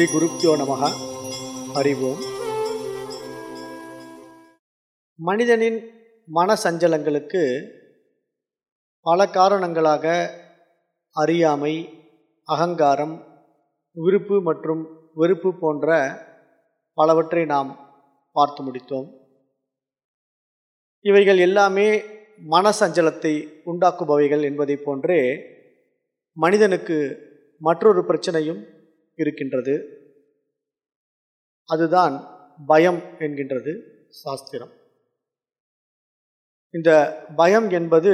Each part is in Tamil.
ஸ்ரீ குருப்பியோ நமக. அறிவோம். மனிதனின் மன சஞ்சலங்களுக்கு பல காரணங்களாக அறியாமை அகங்காரம் விருப்பு மற்றும் வெறுப்பு போன்ற பலவற்றை நாம் பார்த்து முடித்தோம். இவைகள் எல்லாமே மன சஞ்சலத்தை உண்டாக்குபவைகள் என்பதைப் போன்றே மனிதனுக்கு மற்றொரு பிரச்சனையும் இருக்கின்றது. அதுதான் பயம் என்கின்றது சாஸ்திரம். இந்த பயம் என்பது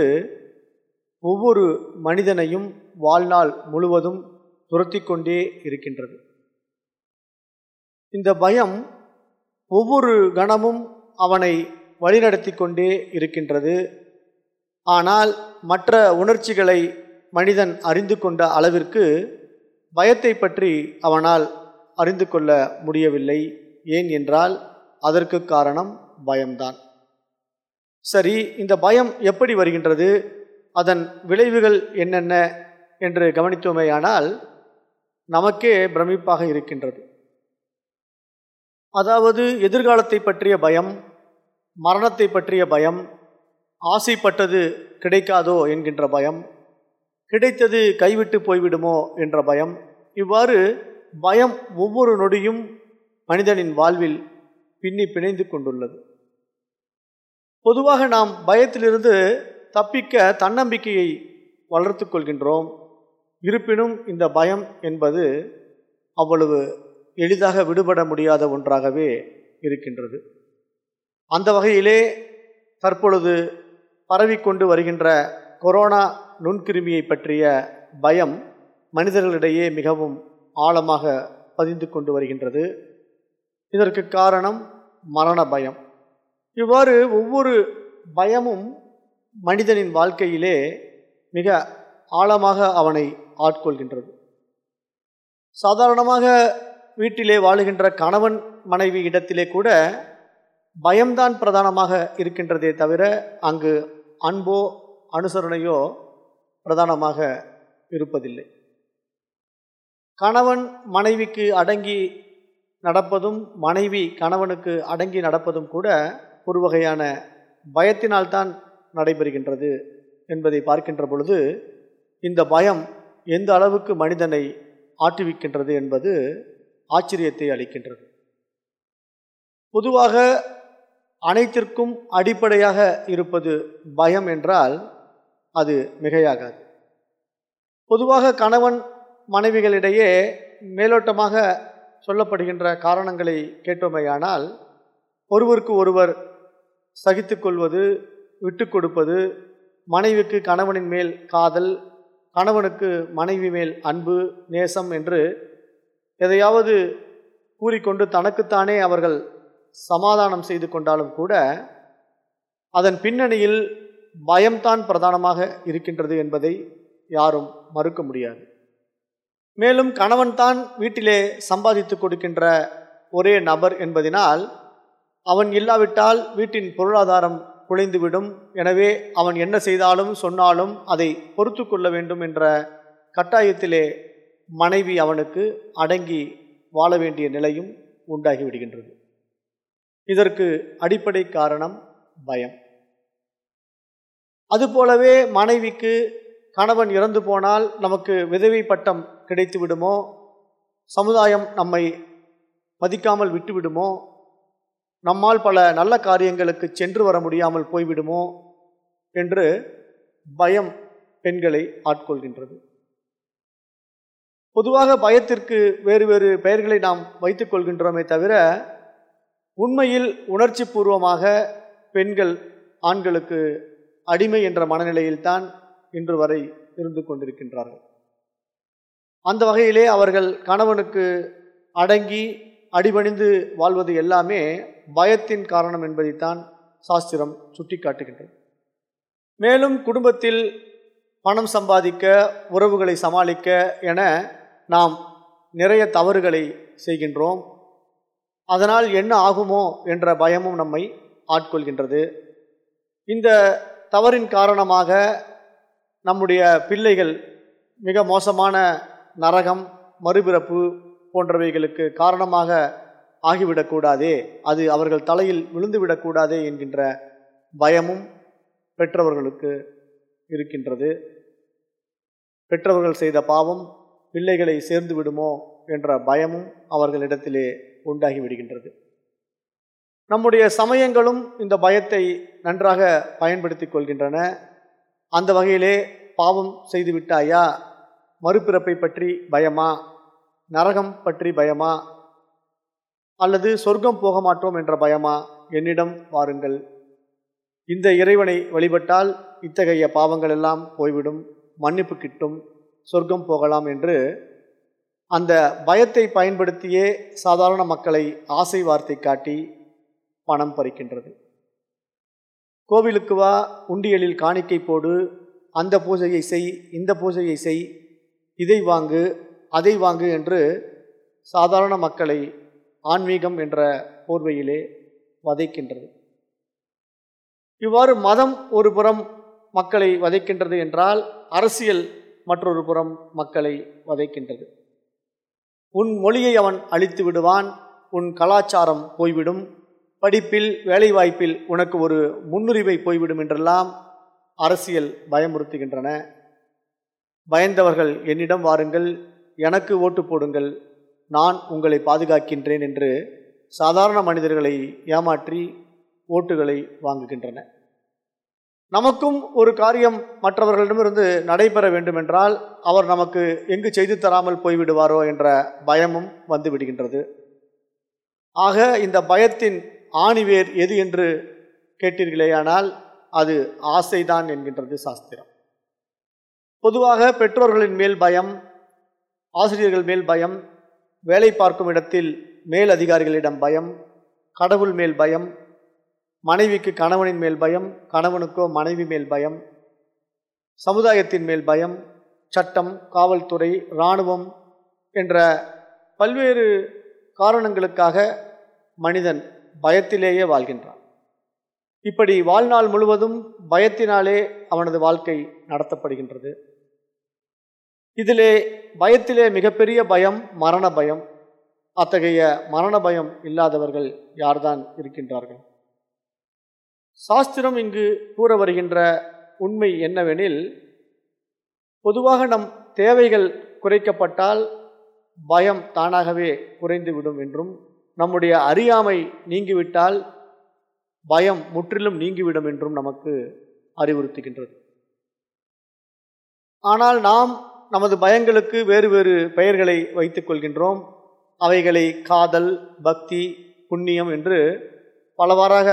ஒவ்வொரு மனிதனையும் வாழ்நாள் முழுவதும் துரத்தி கொண்டே இருக்கின்றது. இந்த பயம் ஒவ்வொரு கணமும் அவனை வழிநடத்தி கொண்டே இருக்கின்றது. ஆனால் மற்ற உணர்ச்சிகளை மனிதன் அறிந்து கொண்ட அளவிற்கு பயத்தை பற்றி அவனால் அறிந்து கொள்ள முடியவில்லை. ஏன் என்றால் அதற்கு காரணம் பயம்தான். சரி இந்த பயம் எப்படி வருகின்றது? அதன் விளைவுகள் என்னென்ன என்று கவனித்தோமேயானால் நமக்கே பிரமிப்பாக இருக்கின்றது. அதாவது எதிர்காலத்தை பற்றிய பயம் மரணத்தை பற்றிய பயம் ஆசைப்பட்டது கிடைக்காதோ என்கின்ற பயம் கிடைத்தது கைவிட்டு போய்விடுமோ என்ற பயம் இவ்வாறு பயம் ஒவ்வொரு நொடியும் மனிதனின் வாழ்வில் பின்னி பிணைந்து கொண்டுள்ளது. பொதுவாக நாம் பயத்திலிருந்து தப்பிக்க தன்னம்பிக்கையை வளர்த்து கொள்கின்றோம். இருப்பினும் இந்த பயம் என்பது அவ்வளவு எளிதாக விடுபட முடியாத ஒன்றாகவே இருக்கின்றது. அந்த வகையிலே தற்பொழுது பரவிக்கொண்டு வருகின்ற கொரோனா நுண்கிருமியை பற்றிய பயம் மனிதர்களிடையே மிகவும் ஆழமாக பதிந்து கொண்டு வருகின்றது. இதற்கு காரணம் மரண பயம். இவ்வாறு ஒவ்வொரு பயமும் மனிதனின் வாழ்க்கையிலே மிக ஆழமாக அவனை ஆட்கொள்கின்றது. சாதாரணமாக வீட்டிலே வாழுகின்ற கணவன் மனைவி இடத்திலே கூட பயம்தான் பிரதானமாக இருக்கின்றதே தவிர அங்கு அன்போ அனுசரணையோ பிரதானமாக இருப்பதில்லை. கணவன் மனைவிக்கு அடங்கி நடப்பதும் மனைவி கணவனுக்கு அடங்கி நடப்பதும் கூட ஒரு வகையான பயத்தினால்தான் நடைபெறுகின்றது என்பதை பார்க்கின்ற பொழுது இந்த பயம் எந்த அளவுக்கு மனிதனை ஆட்டுவிக்கின்றது என்பது ஆச்சரியத்தை அளிக்கின்றது. பொதுவாக அனைத்திற்கும் அடிப்படையாக இருப்பது பயம் என்றால் அது மிகையாகாது. பொதுவாக கணவன் மனைவிகளிடையே மேலோட்டமாக சொல்லப்படுகின்ற காரணங்களை கேட்டோமையானால் ஒருவருக்கு ஒருவர் சகித்து கொள்வது விட்டு கொடுப்பது மனைவிக்கு கணவனின் மேல் காதல் கணவனுக்கு மனைவி மேல் அன்பு நேசம் என்று எதையாவது கூறிக்கொண்டு தனக்குத்தானே அவர்கள் சமாதானம் செய்து கொண்டாலும் கூட அதன் பின்னணியில் பயம்தான் பிரதானமாக இருக்கின்றது என்பதை யாரும் மறுக்க முடியாது. மேலும் கணவன்தான் வீட்டிலே சம்பாதித்து கொடுக்கின்ற ஒரே நபர் என்பதினால் அவன் இல்லாவிட்டால் வீட்டின் பொருளாதாரம் குலைந்துவிடும். எனவே அவன் என்ன செய்தாலும் சொன்னாலும் அதை பொறுத்து கொள்ள வேண்டும் என்ற கட்டாயத்திலே மனைவி அவனுக்கு அடங்கி வாழ வேண்டிய நிலையும் உண்டாகிவிடுகின்றது இதற்கு அடிப்படை காரணம் பயம். அதுபோலவே மனைவிக்கு கணவன் இறந்து போனால் நமக்கு விதவை பட்டம் கிடைத்து விடுமோ? சமுதாயம் நம்மை மதிக்காமல் விட்டுவிடுமோ நம்மால் பல நல்ல காரியங்களுக்கு சென்று வர முடியாமல் போய்விடுமோ? என்று பயம் பெண்களை ஆட்கொள்கின்றது. பொதுவாக பயத்திற்கு வேறு வேறு பெயர்களை நாம் வைத்துக் கொள்கின்றோமே தவிர உண்மையில் உணர்ச்சி பூர்வமாக பெண்கள் ஆண்களுக்கு அடிமை என்ற மனநிலையில்தான் இன்று வரை இருந்து கொண்டிருக்கின்றார்கள். அந்த வகையிலே அவர்கள் கணவனுக்கு அடங்கி அடிபணிந்து வாழ்வது எல்லாமே பயத்தின் காரணம் என்பதைத்தான் சாஸ்திரம் சுட்டி காட்டுகின்றது மேலும் குடும்பத்தில் பணம் சம்பாதிக்க உறவுகளை சமாளிக்க என நாம் நிறைய தவறுகளை செய்கின்றோம். அதனால் என்ன ஆகுமோ என்ற பயமும் நம்மை ஆட்கொள்கின்றது. இந்த தவறின் காரணமாக நம்முடைய பிள்ளைகள் மிக மோசமான நரகம் மறுபிறப்பு போன்றவைகளுக்கு காரணமாக ஆகிவிடக்கூடாதே அது அவர்கள் தலையில் விழுந்துவிடக்கூடாதே என்கின்ற பயமும் பெற்றவர்களுக்கு இருக்கின்றது. பெற்றவர்கள் செய்த பாவம் பிள்ளைகளை சேர்ந்து விடுமோ என்ற பயமும் அவர்களிடத்திலே உண்டாகி விடுகின்றது. நம்முடைய சமயங்களும் இந்த பயத்தை நன்றாக பயன்படுத்தி கொள்கின்றன. அந்த வகையிலே பாவம் செய்து விட்டாயா? மறுபிறப்பை பற்றி பயமா? நரகம் பற்றி பயமா? அல்லது சொர்க்கம் போக மாட்டோம் என்ற பயமா? என்னிடம் வாருங்கள். இந்த இறைவனை வழிபட்டால் இத்தகைய பாவங்கள் எல்லாம் போய்விடும் மன்னிப்பு கிட்டும் சொர்க்கம் போகலாம் என்று அந்த பயத்தை பயன்படுத்தியே சாதாரண மக்களை ஆசை வார்த்தை காட்டி பணம் பறிக்கின்றது. கோவிலுக்கு வா உண்டியலில் காணிக்கை போடு அந்த பூஜையை செய் இந்த பூஜையை செய் இதை வாங்கு அதை வாங்கு என்று சாதாரண மக்களை ஆன்மீகம் என்ற போர்வையிலே வதைக்கின்றது. இவ்வாறு மதம் ஒரு புறம் மக்களை வதைக்கின்றது என்றால் அரசியல் மற்றொரு புறம் மக்களை வதைக்கின்றது. உன் மொழியை அவன் அழித்து விடுவான் உன் கலாச்சாரம் போய்விடும் படிப்பில் வேலைவாய்ப்பில் உனக்கு ஒரு முன்னுரிமை போய்விடும் என்றெல்லாம் அரசியல் பயமுறுத்துகின்றன. பயந்தவர்கள் என்னிடம் வாருங்கள் எனக்கு ஓட்டு போடுங்கள் நான் உங்களை பாதுகாக்கின்றேன் என்று சாதாரண மனிதர்களை ஏமாற்றி ஓட்டுகளை வாங்குகின்றன. நமக்கும் ஒரு காரியம் மற்றவர்களிடமிருந்து நடைபெற வேண்டுமென்றால் அவர் நமக்கு எங்கு செய்து தராமல் போய்விடுவாரோ என்ற பயமும் வந்துவிடுகின்றது ஆக இந்த பயத்தின் ஆணிவேர் எது என்று கேட்டீர்களேயானால் அது ஆசைதான் என்கின்றது சாஸ்திரம். பொதுவாக பெற்றோர்களின் மேல் பயம் ஆசிரியர்கள் மேல் பயம் வேலை பார்க்கும் இடத்தில் மேல் அதிகாரிகளிடம் பயம் கடவுள் மேல் பயம் மனைவிக்கு கணவனின் மேல் பயம் கணவனுக்கோ மனைவி மேல் பயம் சமுதாயத்தின் மேல் பயம் சட்டம் காவல்துறை இராணுவம் என்ற பல்வேறு காரணங்களுக்காக மனிதன் பயத்திலேயே வாழ்கின்றான். இப்படி வாழ்நாள் முழுவதும் பயத்தினாலே அவனது வாழ்க்கை நடத்தப்படுகின்றது. இதிலே பயத்திலே மிகப்பெரிய பயம் மரண பயம். அத்தகைய மரண பயம் இல்லாதவர்கள் யார்தான் இருக்கின்றார்கள்? சாஸ்திரம் இங்கு கூற வருகின்ற உண்மை என்னவெனில் பொதுவாக நம் தேவைகள் குறைக்கப்பட்டால் பயம் தானாகவே குறைந்துவிடும் என்றும் நம்முடைய அறியாமை நீங்கிவிட்டால் பயம் முற்றிலும் நீங்கிவிடும் என்றும் நமக்கு அறிவுறுத்துகின்றது. ஆனால் நாம் நமது பயங்களுக்கு வேறு வேறு பெயர்களை வைத்துக் கொள்கின்றோம். அவைகளை காதல் பக்தி புண்ணியம் என்று பலவாறாக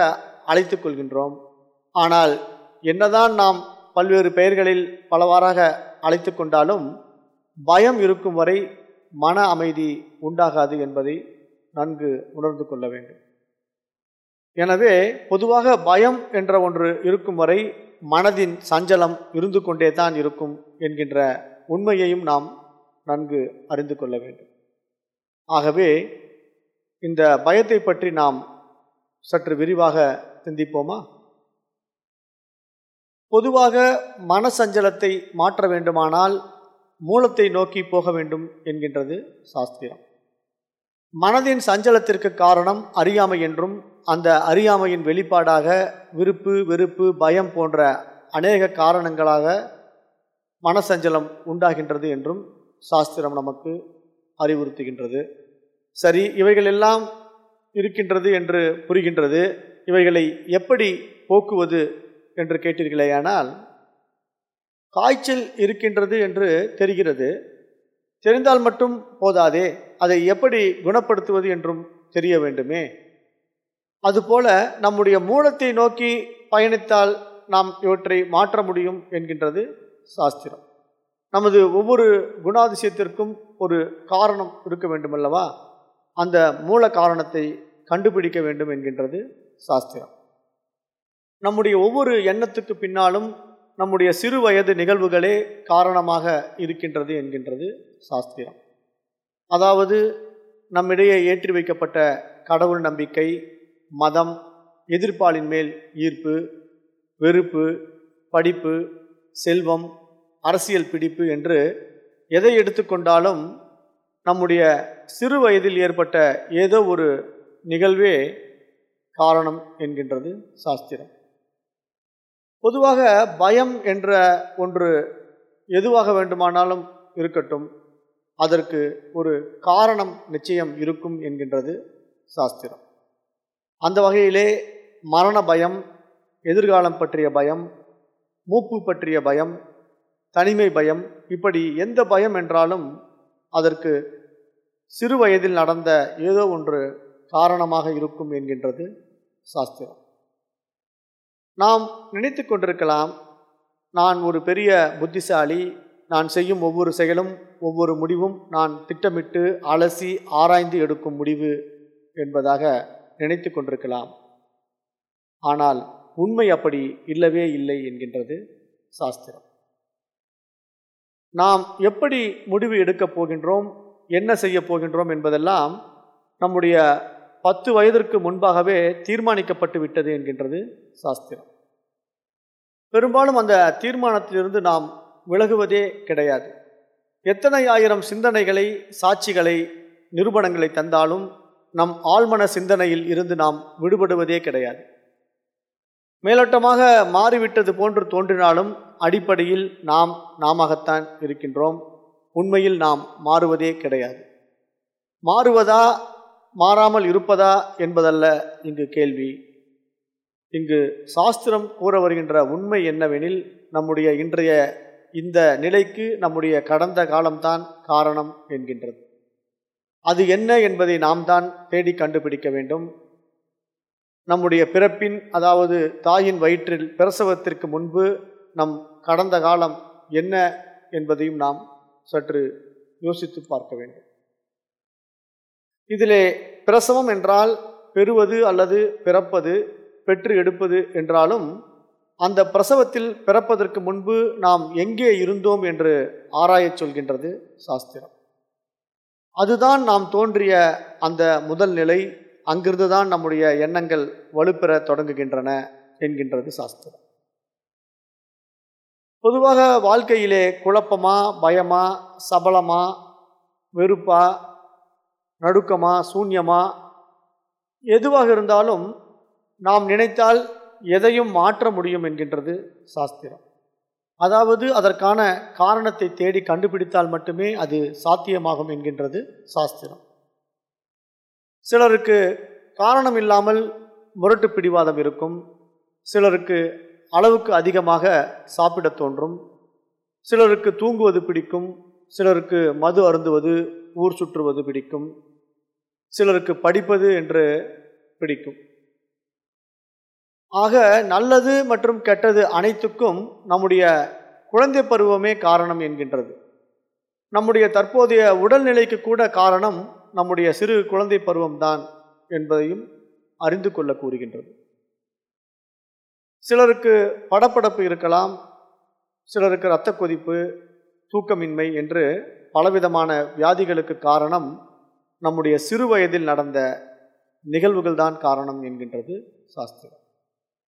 அழைத்து கொள்கின்றோம். ஆனால் என்னதான் நாம் பல்வேறு பெயர்களில் பலவாறாக அழைத்து கொண்டாலும் பயம் இருக்கும் வரை மன அமைதி உண்டாகாது என்பதை நன்கு உணர்ந்து கொள்ள வேண்டும். எனவே பொதுவாக பயம் என்ற ஒன்று இருக்கும் வரை மனதின் சஞ்சலம் இருந்து கொண்டே தான் இருக்கும் என்கின்ற உண்மையையும் நாம் நன்கு அறிந்து கொள்ள வேண்டும். ஆகவே இந்த பயத்தை பற்றி நாம் சற்று விரிவாக சிந்திப்போமா? பொதுவாக மனசஞ்சலத்தை மாற்ற வேண்டுமானால் மூலத்தை நோக்கி போக வேண்டும் என்கின்றது சாஸ்திரம். மனதின் சஞ்சலத்திற்கு காரணம் அறியாமை என்றும் அந்த அறியாமையின் வெளிப்பாடாக விருப்பு வெறுப்பு பயம் போன்ற அநேக காரணங்களாக மனசஞ்சலம் உண்டாகின்றது என்றும் சாஸ்திரம் நமக்கு அறிவுறுத்துகின்றது. சரி இவைகள் எல்லாம் இருக்கின்றது என்று புரிகின்றது. இவைகளை எப்படி போக்குவது என்று கேட்டீர்களேயானால் காய்ச்சல் இருக்கின்றது என்று தெரிகிறது. தெரிந்தால் மட்டும் போதாதே? அதை எப்படி குணப்படுத்துவது என்றும் தெரிய வேண்டுமே? அதுபோல நம்முடைய மூலத்தை நோக்கி பயணித்தால் நாம் இவற்றை மாற்ற முடியும் என்கின்றது சாஸ்திரம். நமது ஒவ்வொரு குணாதிசயத்திற்கும் ஒரு காரணம் இருக்க வேண்டுமல்லவா? அந்த மூல காரணத்தை கண்டுபிடிக்க வேண்டும் என்கின்றது சாஸ்திரம். நம்முடைய ஒவ்வொரு எண்ணத்துக்கு பின்னாலும் நம்முடைய சிறு வயது நிகழ்வுகளே காரணமாக இருக்கின்றது என்கின்றது சாஸ்திரம். அதாவது நம்மிடையே ஏற்றி வைக்கப்பட்ட கடவுள் நம்பிக்கை மதம் எதிர்ப்பாளின் மேல் ஈர்ப்பு வெறுப்பு படிப்பு செல்வம் அரசியல் பிடிப்பு என்று எதை எடுத்துக்கொண்டாலும் நம்முடைய சிறு வயதில் ஏற்பட்ட ஏதோ ஒரு நிகழ்வே காரணம் என்கின்றது சாஸ்திரம். பொதுவாக பயம் என்ற ஒன்று எதுவாக வேண்டுமானாலும் இருக்கட்டும். அதற்கு ஒரு காரணம் நிச்சயம் இருக்கும் என்கின்றது சாஸ்திரம். அந்த வகையிலே மரண பயம் எதிர்காலம் பற்றிய பயம் மூப்பு பற்றிய பயம் தனிமை பயம் இப்படி எந்த பயம் என்றாலும் அதற்கு சிறு வயதில் நடந்த ஏதோ ஒன்று காரணமாக இருக்கும் என்கின்றது சாஸ்திரம். நாம் நினைத்து கொண்டிருக்கலாம் நான் ஒரு பெரிய புத்திசாலி நான் செய்யும் ஒவ்வொரு செயலும் ஒவ்வொரு முடிவும் நான் திட்டமிட்டு அலசி ஆராய்ந்து எடுக்கும் முடிவு என்பதாக நினைத்து கொண்டிருக்கலாம். ஆனால் உண்மை அப்படி இல்லவே இல்லை என்கின்றது சாஸ்திரம். நாம் எப்படி முடிவு எடுக்கப் போகின்றோம் என்ன செய்ய போகின்றோம் என்பதெல்லாம் நம்முடைய பத்து வயதிற்கு முன்பாகவே தீர்மானிக்கப்பட்டு விட்டது என்கின்றது சாஸ்திரம். பெரும்பாலும் அந்த தீர்மானத்திலிருந்து நாம் விலகுவதே கிடையாது. எத்தனை ஆயிரம் சிந்தனைகளை சாட்சிகளை நிரூபணங்களை தந்தாலும் நம் ஆழ்மன சிந்தனையில் இருந்து நாம் விடுபடுவதே கிடையாது. மேலோட்டமாக மாறிவிட்டது போன்று தோன்றினாலும் அடிப்படையில் நாம் நாமத்தான் இருக்கின்றோம். உண்மையில் நாம் மாறுவதே கிடையாது. மாறுவதா மாறாமல் இருப்பதா என்பதல்ல இங்கு கேள்வி. இங்கு சாஸ்திரம் கூற வருகின்ற உண்மை என்னவெனில் நம்முடைய இன்றைய இந்த நிலைக்கு நம்முடைய கடந்த காலம்தான் காரணம் என்கின்றது. அது என்ன என்பதை நாம் தான் தேடி கண்டுபிடிக்க வேண்டும். நம்முடைய பிறப்பின் அதாவது தாயின் வயிற்றில் பிரசவத்திற்கு முன்பு நம் கடந்த காலம் என்ன என்பதையும் நாம் சற்று யோசித்து பார்க்க வேண்டும். இதிலே பிரசவம் என்றால் பெறுவது அல்லது பிறப்பது பெற்று எடுப்பது என்றாலும் அந்த பிரசவத்தில் பிறப்பதற்கு முன்பு நாம் எங்கே இருந்தோம் என்று ஆராயச் சொல்கின்றது சாஸ்திரம். அதுதான் நாம் தோன்றிய அந்த முதல் நிலை அங்கிருந்து தான் நம்முடைய எண்ணங்கள் வலுப்பெற தொடங்குகின்றன என்கின்றது சாஸ்திரம். பொதுவாக வாழ்க்கையிலே குழப்பமா பயமா சபலமா வெறுப்பா நடுக்கமா சூன்யமா எதுவாக இருந்தாலும் நாம் நினைத்தால் எதையும் மாற்ற முடியும் என்கின்றது சாஸ்திரம். அதாவது அதற்கான காரணத்தை தேடி கண்டுபிடித்தால் மட்டுமே அது சாத்தியமாகும் என்கின்றது சாஸ்திரம். சிலருக்கு காரணம் இல்லாமல் முரட்டு பிடிவாதம் இருக்கும். சிலருக்கு அளவுக்கு அதிகமாக சாப்பிட தோன்றும். சிலருக்கு தூங்குவது பிடிக்கும். சிலருக்கு மது அருந்துவது ஊர் சுற்றுவது பிடிக்கும். சிலருக்கு படிப்பது என்று பிடிக்கும். ஆக நல்லது மற்றும் கெட்டது அனைத்துக்கும் நம்முடைய குழந்தை பருவமே காரணம் என்கின்றது. நம்முடைய தற்போதைய உடல்நிலைக்கு கூட காரணம் நம்முடைய சிறு குழந்தை பருவம்தான் என்பதையும் அறிந்து கொள்ள கூறுகின்றது. சிலருக்கு படப்படப்பு இருக்கலாம் சிலருக்கு இரத்த கொதிப்பு தூக்கமின்மை என்று பலவிதமான வியாதிகளுக்கு காரணம் நம்முடைய சிறு வயதில் நடந்த நிகழ்வுகள் தான் காரணம் என்கின்றது சாஸ்திரம்.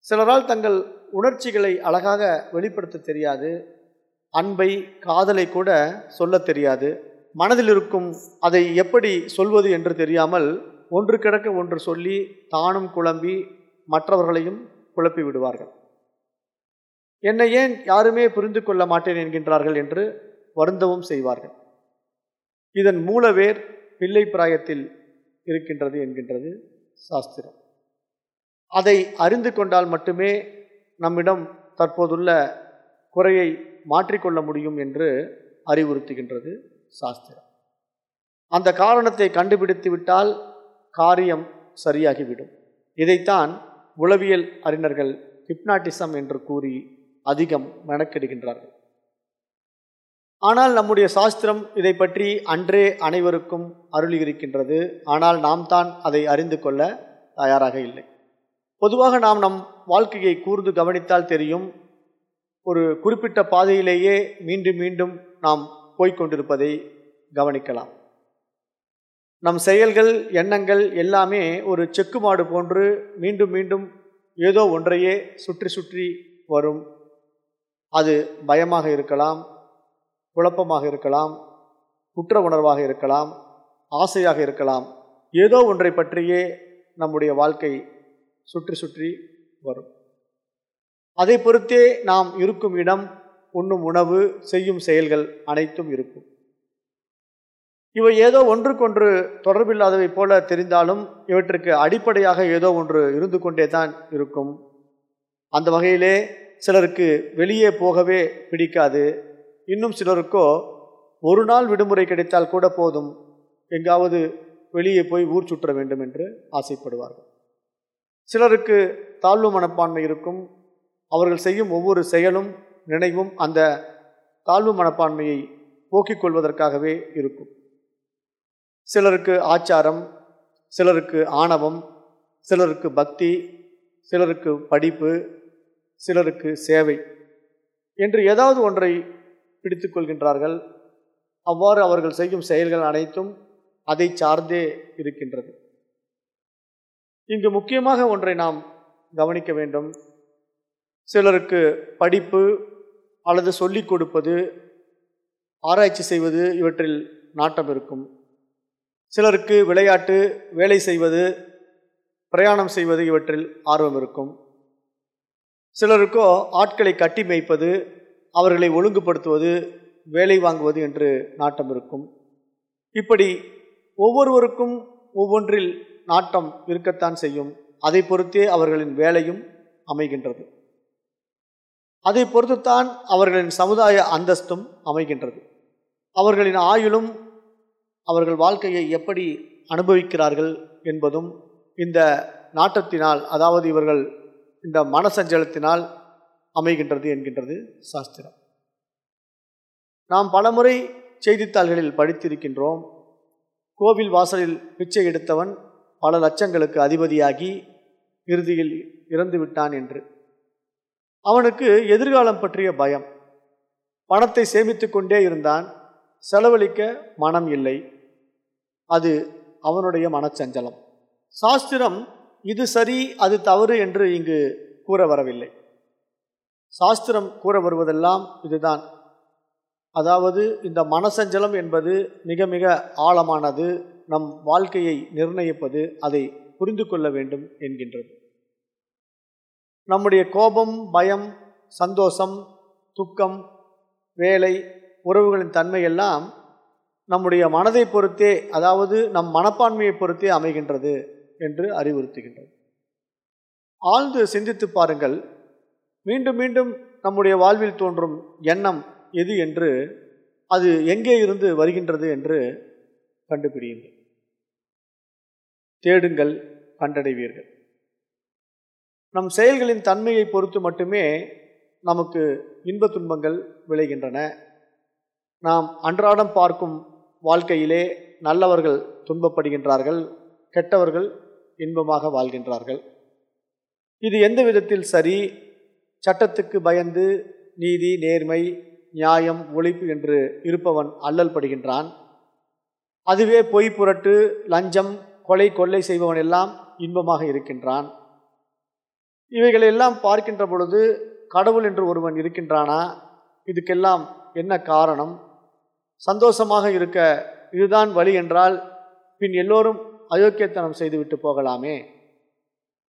சிலரால் தங்கள் உணர்ச்சிகளை அழகாக வெளிப்படுத்த தெரியாது. அன்பை காதலை கூட சொல்ல தெரியாது. மனதில் இருக்கும் அதை எப்படி சொல்வது என்று தெரியாமல் ஒன்று கிடக்க ஒன்று சொல்லி தானும் குழம்பி மற்றவர்களையும் குழப்பி விடுவார்கள். என்னை ஏன் யாருமே புரிந்து கொள்ள மாட்டேன் என்கின்றார்கள் என்று வருந்தவும் செய்வார்கள். இதன் மூலவேர் பிள்ளை பிராயத்தில் இருக்கின்றது என்கின்றது சாஸ்திரம். அதை அறிந்து கொண்டால் மட்டுமே நம்மிடம் தற்போதுள்ள குறையை மாற்றிக்கொள்ள முடியும் என்று அறிவுறுத்துகின்றது சாஸ்திரம். அந்த காரணத்தை கண்டுபிடித்து விட்டால் காரியம் சரியாகிவிடும். இதைத்தான் உளவியல் அறிஞர்கள் ஹிப்னாட்டிசம் என்று கூறி அதிகம் மெனக்கெடுகின்றார்கள். ஆனால் நம்முடைய சாஸ்திரம் இதை பற்றி அன்றே அனைவருக்கும் அருளியிருக்கின்றது. ஆனால் நாம் தான் அதை அறிந்து கொள்ள தயாராக இல்லை. பொதுவாக நாம் நம் வாழ்க்கையை கூர்ந்து கவனித்தால் தெரியும் ஒரு குறிப்பிட்ட பாதையிலேயே மீண்டும் மீண்டும் நாம் போய்கொண்டிருப்பதை கவனிக்கலாம். நம் செயல்கள் எண்ணங்கள் எல்லாமே ஒரு செக்கு மாடு போன்று மீண்டும் மீண்டும் ஏதோ ஒன்றையே சுற்றி சுற்றி வரும். அது பயமாக இருக்கலாம் குழப்பமாக இருக்கலாம் குற்ற உணர்வாக இருக்கலாம் ஆசையாக இருக்கலாம். ஏதோ ஒன்றை பற்றியே நம்முடைய வாழ்க்கை சுற்றி சுற்றி வரும். அதை பொறுத்தே நாம் இருக்கும் இடம் உண்ணும் உணவு செய்யும் செயல்கள் அனைத்தும் இருக்கும். இவை ஏதோ ஒன்றுக்கொன்று தொடர்பில்லாதவை போல தெரிந்தாலும் இவற்றுக்கு அடிப்படையாக ஏதோ ஒன்று இருந்து கொண்டே தான் இருக்கும். அந்த வகையிலே சிலருக்கு வெளியே போகவே பிடிக்காது. இன்னும் சிலருக்கோ ஒரு நாள் விடுமுறை கிடைத்தால் கூட போதும். எங்காவது வெளியே போய் ஊர் சுற்ற வேண்டும் என்று ஆசைப்படுவார்கள். சிலருக்கு தாழ்வு மனப்பான்மை இருக்கும். அவர்கள் செய்யும் ஒவ்வொரு செயலும் நினைவும் அந்த தாழ்வு மனப்பான்மையை போக்கிக் கொள்வதற்காகவே இருக்கும். சிலருக்கு ஆச்சாரம் சிலருக்கு ஆணவம் சிலருக்கு பக்தி சிலருக்கு படிப்பு சிலருக்கு சேவை என்று ஏதாவது ஒன்றை பிடித்து கொள்கின்றார்கள். அவ்வாறு அவர்கள் செய்யும் செயல்கள் அனைத்தும் அதை சார்ந்தே இருக்கின்றது. இங்கு முக்கியமாக ஒன்றை நாம் கவனிக்க வேண்டும். சிலருக்கு படிப்பு அல்லது சொல்லிக் கொடுப்பது ஆராய்ச்சி செய்வது இவற்றில் நாட்டம் இருக்கும். சிலருக்கு விளையாட்டு வேலை செய்வது பிரயாணம் செய்வது இவற்றில் ஆர்வம் இருக்கும். சிலருக்கோ ஆட்களை கட்டி மேய்ப்பது அவர்களை ஒழுங்குபடுத்துவது வேலை வாங்குவது என்று நாட்டம் இருக்கும். இப்படி ஒவ்வொருவருக்கும் ஒவ்வொன்றில் நாட்டம் இருக்கத்தான் செய்யும். அதை பொறுத்தே அவர்களின் வேலையும் அமைகின்றது. அதை பொறுத்துத்தான் அவர்களின் சமுதாய அந்தஸ்தும் அமைகின்றது. அவர்களின் ஆயுளும் அவர்கள் வாழ்க்கையை எப்படி அனுபவிக்கிறார்கள் என்பதும் இந்த நாட்டத்தினால் அதாவது இவர்கள் இந்த மனசஞ்சலத்தினால் அமைகின்றது என்கின்றது சாஸ்திரம். நாம் பலமுறை செய்தித்தாள்களில் படித்திருக்கின்றோம். கோவில் வாசலில் பிச்சை எடுத்தவன் பல லட்சங்களுக்கு அதிபதியாகி இறுதியில் இறந்து விட்டான் என்று. அவனுக்கு எதிர்காலம் பற்றிய பயம். பணத்தை சேமித்து கொண்டே இருந்தான். செலவழிக்க மனம் இல்லை. அது அவனுடைய மனச்சஞ்சலம். சாஸ்திரம் இது சரி அது தவறு என்று இங்கு கூற வரவில்லை. சாஸ்திரம் கூற வருவதெல்லாம் இதுதான். அதாவது இந்த மனசஞ்சலம் என்பது மிக மிக ஆழமானது நம் வாழ்க்கையை நிர்ணயிப்பது அதை புரிந்து கொள்ள வேண்டும் என்கின்றது. நம்முடைய கோபம் பயம் சந்தோஷம் துக்கம் வேலை உறவுகளின் தன்மையெல்லாம் நம்முடைய மனதை பொறுத்தே அதாவது நம் மனப்பான்மையை பொறுத்தே அமைகின்றது என்று அறிவுறுத்துகின்றது. ஆழ்ந்து சிந்தித்து பாருங்கள். மீண்டும் மீண்டும் நம்முடைய வாழ்வில் தோன்றும் எண்ணம் எது என்று அது எங்கே இருந்து வருகின்றது என்று கண்டுபிடியுங்கள். தேடுங்கள் கண்டடைவீர்கள். நம் செயல்களின் தன்மையை பொறுத்து மட்டுமே நமக்கு இன்ப துன்பங்கள் விளைகின்றன. நாம் அன்றாடம் பார்க்கும் வாழ்க்கையிலே நல்லவர்கள் துன்பப்படுகின்றார்கள் கெட்டவர்கள் இன்பமாக வாழ்கின்றார்கள். இது எந்த விதத்தில் சரி? சட்டத்துக்கு பயந்து நீதி நேர்மை நியாயம் ஒழிப்பு என்று இருப்பவன் அல்லல் படுகின்றான் அதுவே பொய் புரட்டு லஞ்சம் கொலை கொள்ளை செய்பவன் எல்லாம் இன்பமாக இருக்கின்றான். இவைகளெல்லாம் பார்க்கின்ற பொழுது கடவுள் என்று ஒருவன் இருக்கின்றானா? இதுக்கெல்லாம் என்ன காரணம்? சந்தோஷமாக இருக்க இதுதான் வழி என்றால் பின் எல்லோரும் அயோக்கியத்தனம் செய்துவிட்டு போகலாமே.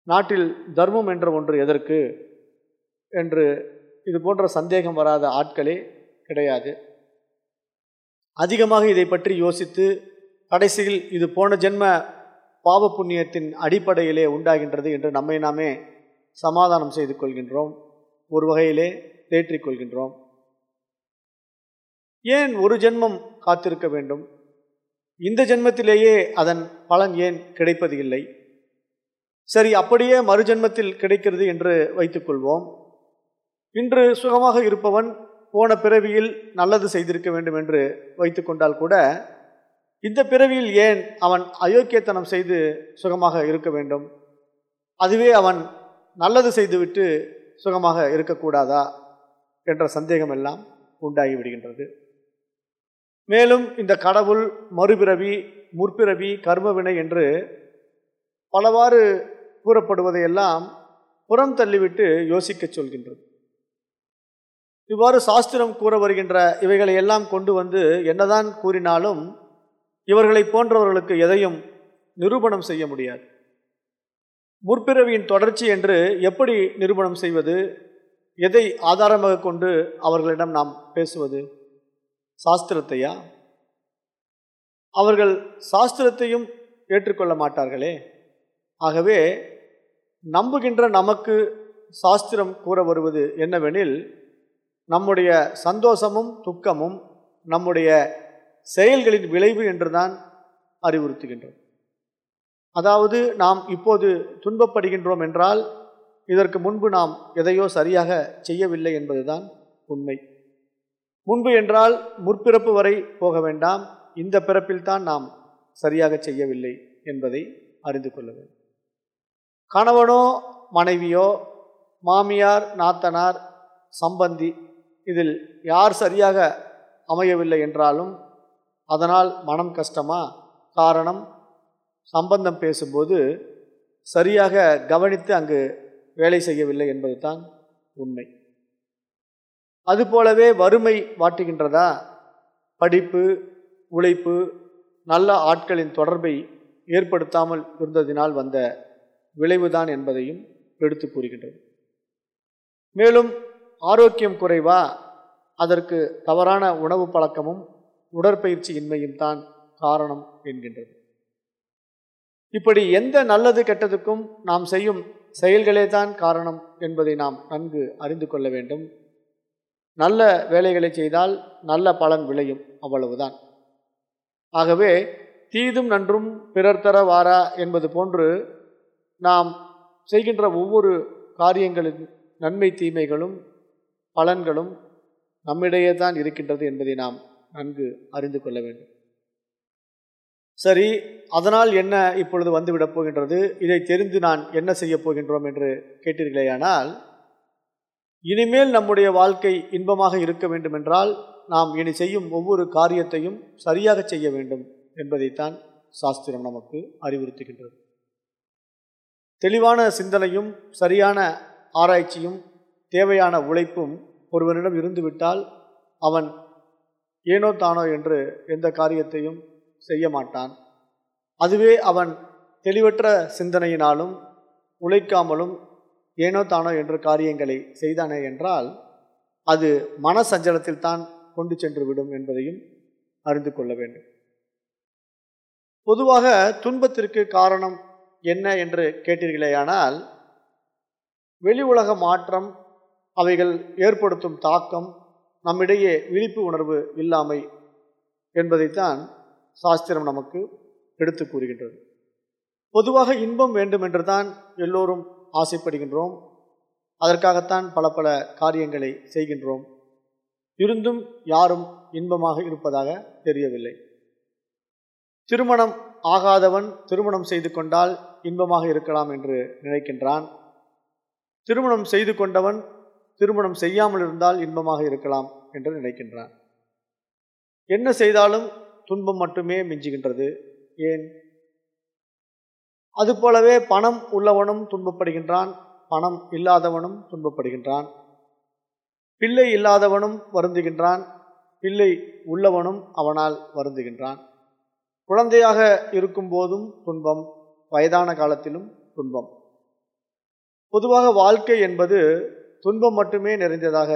நாட்டில் தர்மம் என்ற ஒன்று எதற்கு? என்று இது போன்ற சந்தேகம் வராத ஆட்களே கிடையாது. அதிகமாக இதை பற்றி யோசித்து கடைசியில் இது போன ஜென்ம பாவ புண்ணியத்தின் அடிப்படையிலே உண்டாகின்றது என்று நம்மை நாமே சமாதானம் செய்து கொள்கின்றோம். ஒரு வகையிலே தேற்றிக் கொள்கின்றோம். ஏன் ஒரு ஜென்மம் காத்திருக்க வேண்டும்? இந்த ஜென்மத்திலேயே அதன் பலன் ஏன் கிடைப்பது இல்லை? சரி அப்படியே மறு ஜென்மத்தில் கிடைக்கிறது என்று வைத்துக்கொள்வோம் இன்று சுகமாக இருப்பவன் போன பிறவியில் நல்லது செய்திருக்க வேண்டும் என்று வைத்துக்கொண்டால் கூட இந்த பிறவியில் ஏன் அவன் அயோக்கியத்தனம் செய்து சுகமாக இருக்க வேண்டும்? அதுவே அவன் நல்லது செய்துவிட்டு சுகமாக இருக்கக்கூடாதா? என்ற சந்தேகம் எல்லாம் உண்டாகி விடுகின்றது மேலும் இந்த கடவுள் மறுபிறவி முற்பிறவி கர்மவினை என்று பலவாறு கூறப்படுவதையெல்லாம் புறம் தள்ளிவிட்டு யோசிக்கச் சொல்கின்றது. இவ்வாறு சாஸ்திரம் கூற வருகின்ற இவைகளை எல்லாம் கொண்டு வந்து என்னதான் கூறினாலும் இவர்களை போன்றவர்களுக்கு எதையும் நிரூபணம் செய்ய முடியாது. முற்பிறவியின் தொடர்ச்சி என்று எப்படி நிரூபணம் செய்வது? எதை ஆதாரமாக கொண்டு அவர்களிடம் நாம் பேசுவது? சாஸ்திரத்தையா? அவர்கள் சாஸ்திரத்தையும் ஏற்றுக்கொள்ள மாட்டார்களே. ஆகவே நம்புகின்ற நமக்கு சாஸ்திரம் கூற வருவது என்னவெனில் நம்முடைய சந்தோஷமும் துக்கமும் நம்முடைய செயல்களின் விளைவு என்றுதான் அறிவுறுத்துகின்றோம். அதாவது நாம் இப்போது துன்பப்படுகின்றோம் என்றால் இதற்கு முன்பு நாம் எதையோ சரியாக செய்யவில்லை என்பதுதான் உண்மை. முன்பு என்றால் முற்பிறப்பு வரை போக வேண்டாம் இந்த பிறப்பில்தான் நாம் சரியாக செய்யவில்லை என்பதை அறிந்து கொள்ள வேண்டும். கணவனோ மனைவியோ மாமியார் நாத்தனார் சம்பந்தி இதில் யார் சரியாக அமையவில்லை என்றாலும் அதனால் மனம் கஷ்டமா? காரணம் சம்பந்தம் பேசும்போது சரியாக கவனித்து அங்கு வேலை செய்யவில்லை என்பதுதான் உண்மை. அதுபோலவே வறுமை வாட்டுகின்றதா? படிப்பு உழைப்பு நல்ல ஆட்களின் தொடர்பை ஏற்படுத்தாமல் இருந்ததினால் வந்த விளைவுதான் என்பதையும் எடுத்து கூறுகின்றது. மேலும் ஆரோக்கியம் குறைவா? அதற்கு தவறான உணவு பழக்கமும் உடற்பயிற்சி இன்மையும் தான் காரணம் என்கின்றது. இப்படி எந்த நல்லது கெட்டதுக்கும் நாம் செய்யும் செயல்களே தான் காரணம் என்பதை நாம் நன்கு அறிந்து கொள்ள வேண்டும். நல்ல வேலைகளை செய்தால் நல்ல பலன் விளையும் அவ்வளவுதான். ஆகவே தீதும் நன்றும் பிறர் தர வாரா என்பது போன்று நாம் செய்கின்ற ஒவ்வொரு காரியங்களின் நன்மை தீமைகளும் பலன்களும் நம்மிடையே தான் இருக்கின்றது என்பதை நாம் நன்கு அறிந்து கொள்ள வேண்டும். சரி அதனால் என்ன இப்பொழுது வந்துவிடப் போகின்றது? இதை தெரிந்து நான் என்ன செய்யப் போகின்றோம் என்று கேட்டீர்களேயானால் இனிமேல் நம்முடைய வாழ்க்கை இன்பமாக இருக்க வேண்டுமென்றால் நாம் இனி செய்யும் ஒவ்வொரு காரியத்தையும் சரியாக செய்ய வேண்டும் என்பதைத்தான் சாஸ்திரம் நமக்கு அறிவுறுத்துகின்றது. தெளிவான சிந்தனையும் சரியான ஆராய்ச்சியும் தேவையான உழைப்பும் ஒருவனிடம் இருந்துவிட்டால் அவன் ஏனோ தானோ என்று எந்த காரியத்தையும் செய்ய மாட்டான். அதுவே அவன் தெளிவற்ற சிந்தனையினாலும் உழைக்காமலும் ஏனோ தானோ என்ற காரியங்களை செய்தானே என்றால் அது மன சஞ்சலத்தில் தான் கொண்டு சென்று விடும் என்பதையும் அறிந்து கொள்ள வேண்டும். பொதுவாக துன்பத்திற்கு காரணம் என்ன என்று கேட்டீர்களேயானால் வெளி உலக மாற்றம் அவைகள் ஏற்படுத்தும் தாக்கம் நம்மிடையே விழிப்பு உணர்வு இல்லாமை என்பதைத்தான் சாஸ்திரம் நமக்கு எடுத்து கூறுகின்றது. பொதுவாக இன்பம் வேண்டும் என்று தான் எல்லோரும் ஆசைப்படுகின்றோம். அதற்காகத்தான் பல பல காரியங்களை செய்கின்றோம். இருந்தும் யாரும் இன்பமாக இருப்பதாக தெரியவில்லை. திருமணம் ஆகாதவன் திருமணம் செய்து கொண்டால் இன்பமாக இருக்கலாம் என்று நினைக்கின்றான். திருமணம் செய்து கொண்டவன் திருமணம் செய்யாமல் இருந்தால் இன்பமாக இருக்கலாம் என்று நினைக்கின்றான். என்ன செய்தாலும் துன்பம் மட்டுமே மிஞ்சுகின்றது. ஏன்? அதுபோலவே பணம் உள்ளவனும் துன்பப்படுகின்றான் பணம் இல்லாதவனும் துன்பப்படுகின்றான். பிள்ளை இல்லாதவனும் வருந்துகின்றான் பிள்ளை உள்ளவனும் அவனால் வருந்துகின்றான். குழந்தையாக இருக்கும் போதும் துன்பம் வயதான காலத்திலும் துன்பம். பொதுவாக வாழ்க்கை என்பது துன்பம் மட்டுமே நிறைந்ததாக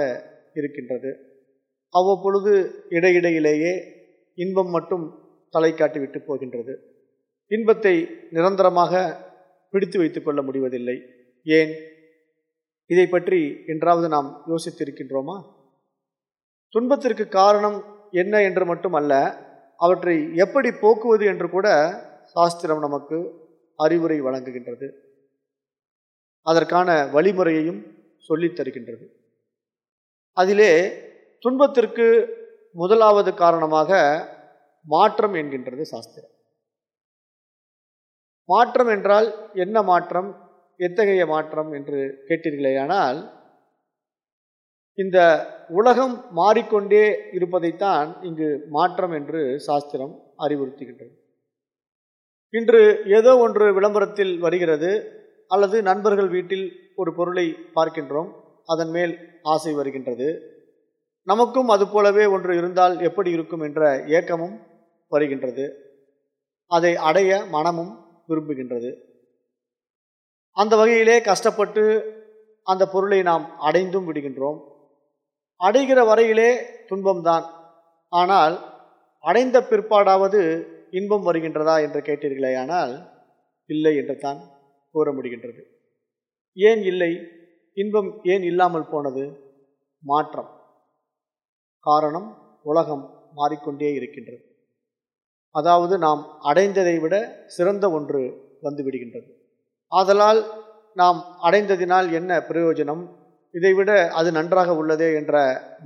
இருக்கின்றது. அவ்வப்பொழுது இடையிடையிலேயே இன்பம் மட்டும் தலை காட்டிவிட்டு போகின்றது. இன்பத்தை நிரந்தரமாக பிடித்து வைத்து கொள்ள முடிவதில்லை. ஏன்? இதை பற்றி என்றாவது நாம் யோசித்திருக்கின்றோமா? துன்பத்திற்கு காரணம் என்ன என்று மட்டுமல்ல அவற்றை எப்படி போக்குவது என்று கூட சாஸ்திரம் நமக்கு அறிவுரை வழங்குகின்றது. அதற்கான வழிமுறையையும் சொல்லித் தருகின்றது. அதிலே துன்பத்திற்கு முதலாவது காரணமாக மாற்றம் என்கின்றது சாஸ்திரம். மாற்றம் என்றால் என்ன மாற்றம்? எத்தகைய மாற்றம் என்று கேட்டீர்களேயானால் இந்த உலகம் மாறிக்கொண்டே இருப்பதைத்தான் இங்கு மாற்றம் என்று சாஸ்திரம் அறிவுறுத்துகின்றது. இன்று ஏதோ ஒன்று விளம்பரத்தில் வருகிறது. அல்லது நண்பர்கள் வீட்டில் ஒரு பொருளை பார்க்கின்றோம் அதன் மேல் ஆசை வருகின்றது. நமக்கும் அது போலவே ஒன்று இருந்தால் எப்படி இருக்கும் என்ற ஏக்கமும் வருகின்றது. அதை அடைய மனமும் விரும்புகின்றது. அந்த வகையிலே கஷ்டப்பட்டு அந்த பொருளை நாம் அடைந்தும் விடுகின்றோம். அடைகிற வரையிலே துன்பம்தான். ஆனால் அடைந்த பிற்பாடாவது இன்பம் வருகின்றதா என்று கேட்டீர்களேயானால் இல்லை என்று தான் கூற முடிகின்றது. ஏன் இல்லை? இன்பம் ஏன் இல்லாமல் போனது? மாற்றம். காரணம் உலகம் மாறிக்கொண்டே இருக்கின்றது. அதாவது நாம் அடைந்ததை விட சிறந்த ஒன்று வந்துவிடுகின்றது ஆதலால் நாம் அடைந்ததினால் என்ன பிரயோஜனம்? இதைவிட அது நன்றாக உள்ளதே என்ற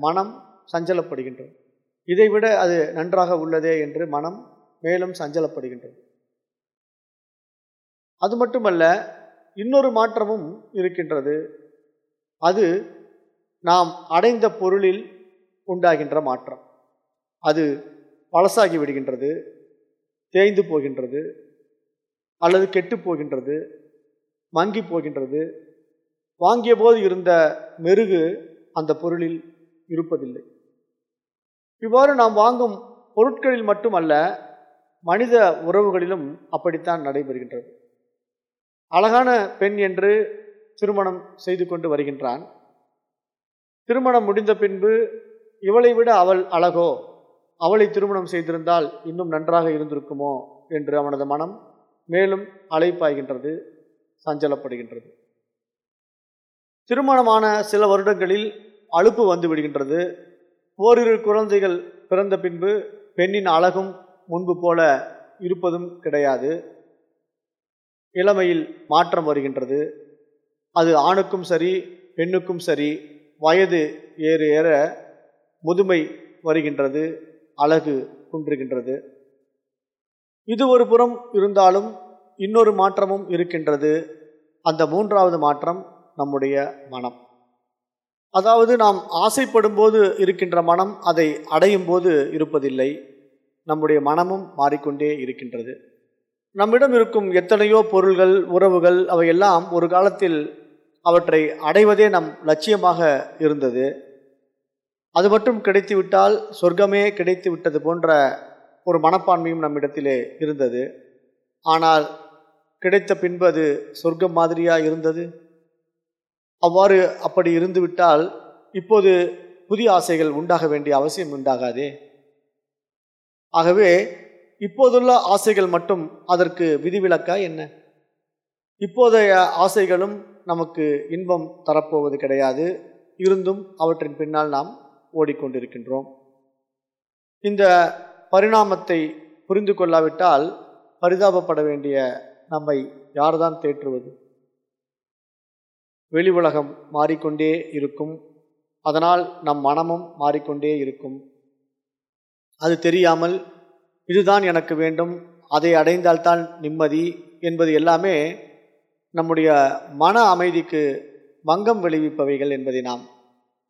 மனம் சஞ்சலப்படுகின்றது. இதைவிட அது நன்றாக உள்ளதே என்று மனம் மேலும் சஞ்சலப்படுகின்றது. அது மட்டுமல்ல இன்னொரு மாற்றமும் இருக்கின்றது. அது நாம் அடைந்த பொருளில் உண்டாகின்ற மாற்றம். அது பழசாகி விடுகின்றது தேய்ந்து போகின்றது அல்லது கெட்டு போகின்றது மங்கி போகின்றது. வாங்கிய போது இருந்த மெருகு அந்த பொருளில் இருப்பதில்லை. இவ்வாறு நாம் வாங்கும் பொருட்களில் மட்டுமல்ல மனித உறவுகளிலும் அப்படித்தான் நடைபெறுகின்றது. அழகான பெண் என்று திருமணம் செய்து கொண்டு வருகின்றான். திருமணம் முடிந்த பின்பு இவளை விட அவள் அழகோ? அவளை திருமணம் செய்திருந்தால் இன்னும் நன்றாக இருந்திருக்குமோ? என்று அவனது மனம் மேலும் அலைப்பாய்கின்றது சஞ்சலப்படுகின்றது. திருமணமான சில வருடங்களில் அலுப்பு வந்து விடுகின்றது. ஓரிரு குழந்தைகள் பிறந்த பின்பு பெண்ணின் அழகும் முன்பு போல இருப்பதும் கிடையாது. இளமையில் மாற்றம் வருகின்றது. அது ஆணுக்கும் சரி பெண்ணுக்கும் சரி வயது ஏற ஏற முதுமை வருகின்றது அழகு குன்றுகின்றது. இது ஒரு புறம் இருந்தாலும் இன்னொரு மாற்றமும் இருக்கின்றது. அந்த மூன்றாவது மாற்றம் நம்முடைய மனம். அதாவது நாம் ஆசைப்படும் போது இருக்கின்ற மனம் அதை அடையும் போது இருப்பதில்லை. நம்முடைய மனமும் மாறிக்கொண்டே இருக்கின்றது. நம்மிடம் இருக்கும் எத்தனையோ பொருள்கள் உறவுகள் அவையெல்லாம் ஒரு காலத்தில் அவற்றை அடைவதே நம் லட்சியமாக இருந்தது. அது மட்டும் கிடைத்துவிட்டால் சொர்க்கமே கிடைத்து விட்டது போன்ற ஒரு மனப்பான்மையும் நம்மிடத்திலே இருந்தது. ஆனால் கிடைத்த பின்பு அது சொர்க்கம் மாதிரியாக இருந்தது? அவ்வாறு அப்படி இருந்துவிட்டால் இப்போது புதிய ஆசைகள் உண்டாக வேண்டிய அவசியம் உண்டாகாதே? ஆகவே இப்போதுள்ள ஆசைகள் மட்டும் அதற்கு விதிவிலக்கா என்ன? இப்போதைய ஆசைகளும் நமக்கு இன்பம் தரப்போவது கிடையாது. இருந்தும் அவற்றின் பின்னால் நாம் ஓடிக்கொண்டிருக்கின்றோம். இந்த பரிணாமத்தை புரிந்து கொள்ளாவிட்டால் பரிதாபப்பட வேண்டிய நம்மை யார்தான் தேற்றுவது? வெளி உலகம் மாறிக்கொண்டே இருக்கும். அதனால் நம் மனமும் மாறிக்கொண்டே இருக்கும். அது தெரியாமல் இதுதான் எனக்கு வேண்டும். அதை அடைந்தால்தான் நிம்மதி என்பது எல்லாமே நம்முடைய மன அமைதிக்கு பங்கம் விளைவிப்பவைகள் என்பதை நாம்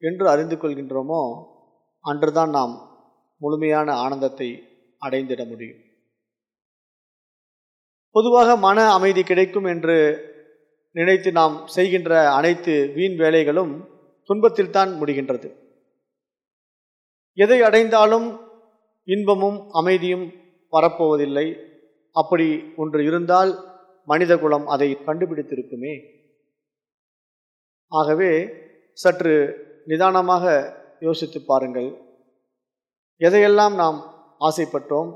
என்று அறிந்து கொள்கின்றோமோ அன்றுதான் நாம் முழுமையான ஆனந்தத்தை அடைந்திட முடியும். பொதுவாக மன அமைதி கிடைக்கும் என்று நினைத்து நாம் செய்கின்ற அனைத்து வீண் வேலைகளும் துன்பத்தில்தான் முடிகின்றது. எதை அடைந்தாலும் இன்பமும் அமைதியும் வரப்போவதில்லை. அப்படி ஒன்று இருந்தால் மனித குலம் அதை கண்டுபிடித்திருக்குமே. ஆகவே சற்று நிதானமாக யோசித்து பாருங்கள். எதையெல்லாம் நாம் ஆசைப்பட்டோம்?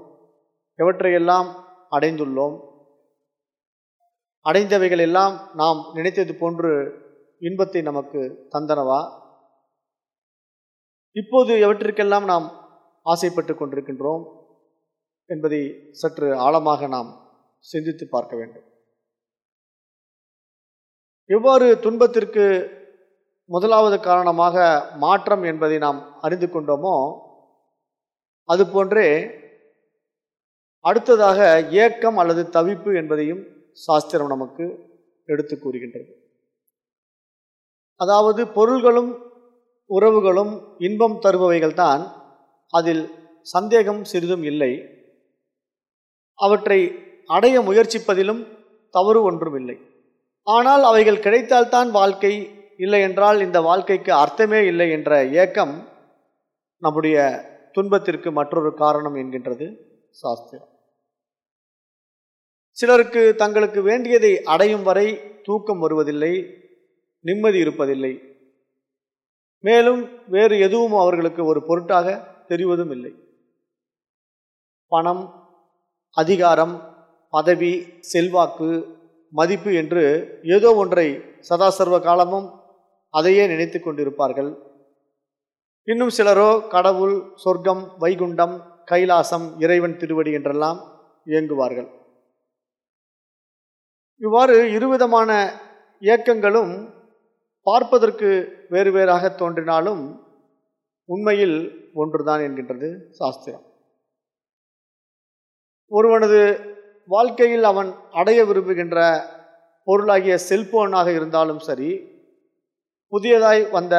எவற்றையெல்லாம் அடைந்துள்ளோம்? அடைந்தவைகள் எல்லாம் நாம் நினைத்தது போன்று இன்பத்தை நமக்கு தந்தனவா? இப்போது எவற்றிற்கெல்லாம் நாம் ஆசைப்பட்டு கொண்டிருக்கின்றோம் என்பதை சற்று ஆழமாக நாம் சிந்தித்து பார்க்க வேண்டும். எவ்வாறு துன்பத்திற்கு முதலாவது காரணமாக மாற்றம் என்பதை நாம் அறிந்து கொண்டோமோ அதுபோன்றே அடுத்ததாக ஏக்கம் அல்லது தவிப்பு என்பதையும் சாஸ்திரம் நமக்கு எடுத்து கூறுகின்றது. அதாவது பொருள்களும் உறவுகளும் இன்பம் தருபவைகள்தான் அதில் சந்தேகம் சிறிதும் இல்லை. அவற்றை அடைய முயற்சிப்பதிலும் தவறு ஒன்றும் இல்லை ஆனால் அவைகள் கிடைத்தால்தான் வாழ்க்கை இல்லை என்றால் இந்த வாழ்க்கைக்கு அர்த்தமே இல்லை என்ற ஏக்கம் நம்முடைய துன்பத்திற்கு மற்றொரு காரணம் என்கின்றது சாஸ்திரம். சிலருக்கு தங்களுக்கு வேண்டியதை அடையும் வரை தூக்கம் வருவதில்லை நிம்மதி இருப்பதில்லை. மேலும் வேறு எதுவும் அவர்களுக்கு ஒரு பொருட்டாக தெரிவதும் இல்லை பணம் அதிகாரம் பதவி செல்வாக்கு மதிப்பு என்று ஏதோ ஒன்றை சதாசர்வ காலமும் அதையே நினைத்து கொண்டிருப்பார்கள். இன்னும் சிலரோ கடவுள் சொர்க்கம் வைகுண்டம் கைலாசம் இறைவன் திருவடி என்றெல்லாம் இயங்குவார்கள். இவ்வாறு இருவிதமான இயக்கங்களும் பார்ப்பதற்கு வேறு வேறாக தோன்றினாலும் உண்மையில் ஒன்றுதான் என்கின்றது சாஸ்திரம். ஒருவனது வாழ்க்கையில் அவன் அடைய விரும்புகின்ற பொருளாகிய செல்போனாக இருந்தாலும் சரி புதியதாய் வந்த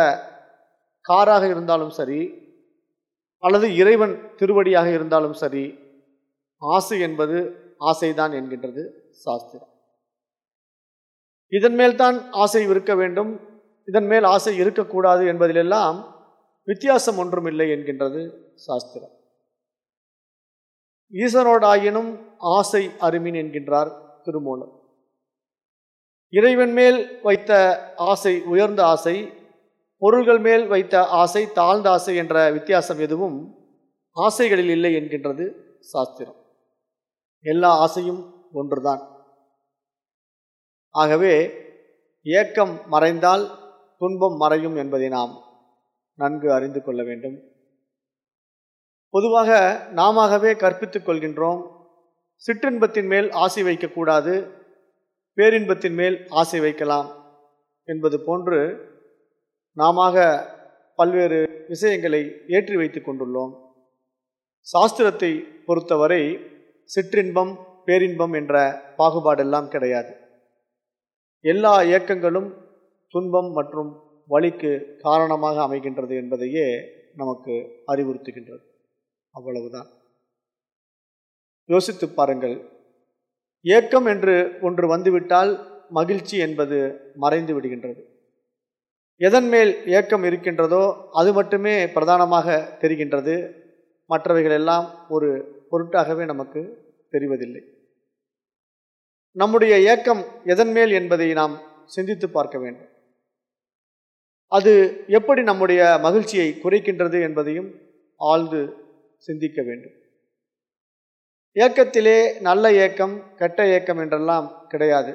காராக இருந்தாலும் சரி அல்லது இறைவன் திருவடியாக இருந்தாலும் சரி ஆசை என்பது ஆசைதான் என்கின்றது சாஸ்திரம். இதன் மேல்தான் ஆசை இருக்க வேண்டும் இதன் மேல் ஆசை இருக்கக்கூடாது என்பதிலெல்லாம் வித்தியாசம் ஒன்றும் இல்லை என்கின்றது சாஸ்திரம். ஈசனோடாயினும் ஆசை அருமின் என்கின்றார் திருமூலர். இறைவன் மேல் வைத்த ஆசை உயர்ந்த ஆசை பொருள்கள் மேல் வைத்த ஆசை தாழ்ந்த ஆசை என்ற வித்தியாசம் எதுவும் ஆசைகளில் இல்லை என்கின்றது சாஸ்திரம். எல்லா ஆசையும் ஒன்றுதான். ஆகவே ஏக்கம் மறைந்தால் துன்பம் மறையும் என்பதை நாம் நன்கு அறிந்து கொள்ள வேண்டும். பொதுவாக நாமவே கற்பித்துக் கொள்கின்றோம். சிற்றின்பத்தின் மேல் ஆசை வைக்கக்கூடாது பேரின்பத்தின் மேல் ஆசை வைக்கலாம் என்பது போன்று நாம பல்வேறு விஷயங்களை ஏற்றி வைத்து கொண்டுள்ளோம். சாஸ்திரத்தை பொறுத்தவரை சிற்றின்பம் பேரின்பம் என்ற பாகுபாடெல்லாம் கிடையாது. எல்லா இயக்கங்களும் துன்பம் மற்றும் வழிக்கு காரணமாக அமைகின்றது என்பதையே நமக்கு அறிவுறுத்துகின்றது. அவ்வளவுதான். யோசித்து பாருங்கள். ஏக்கம் என்று ஒன்று வந்துவிட்டால் மகிழ்ச்சி என்பது மறைந்து விடுகின்றது. எதன் மேல் ஏக்கம் இருக்கின்றதோ அது மட்டுமே பிரதானமாக தெரிகின்றது. மற்றவைகள் எல்லாம் ஒரு பொருட்டாகவே நமக்கு தெரிவதில்லை. நம்முடைய ஏக்கம் எதன் மேல் என்பதை நாம் சிந்தித்து பார்க்க வேண்டும். அது எப்படி நம்முடைய மகிழ்ச்சியை குறைக்கின்றது என்பதையும் ஆழ்ந்து சிந்திக்க வேண்டும். ஏக்கத்திலே நல்ல ஏக்கம் கெட்ட ஏக்கம் என்றெல்லாம் கிடையாது.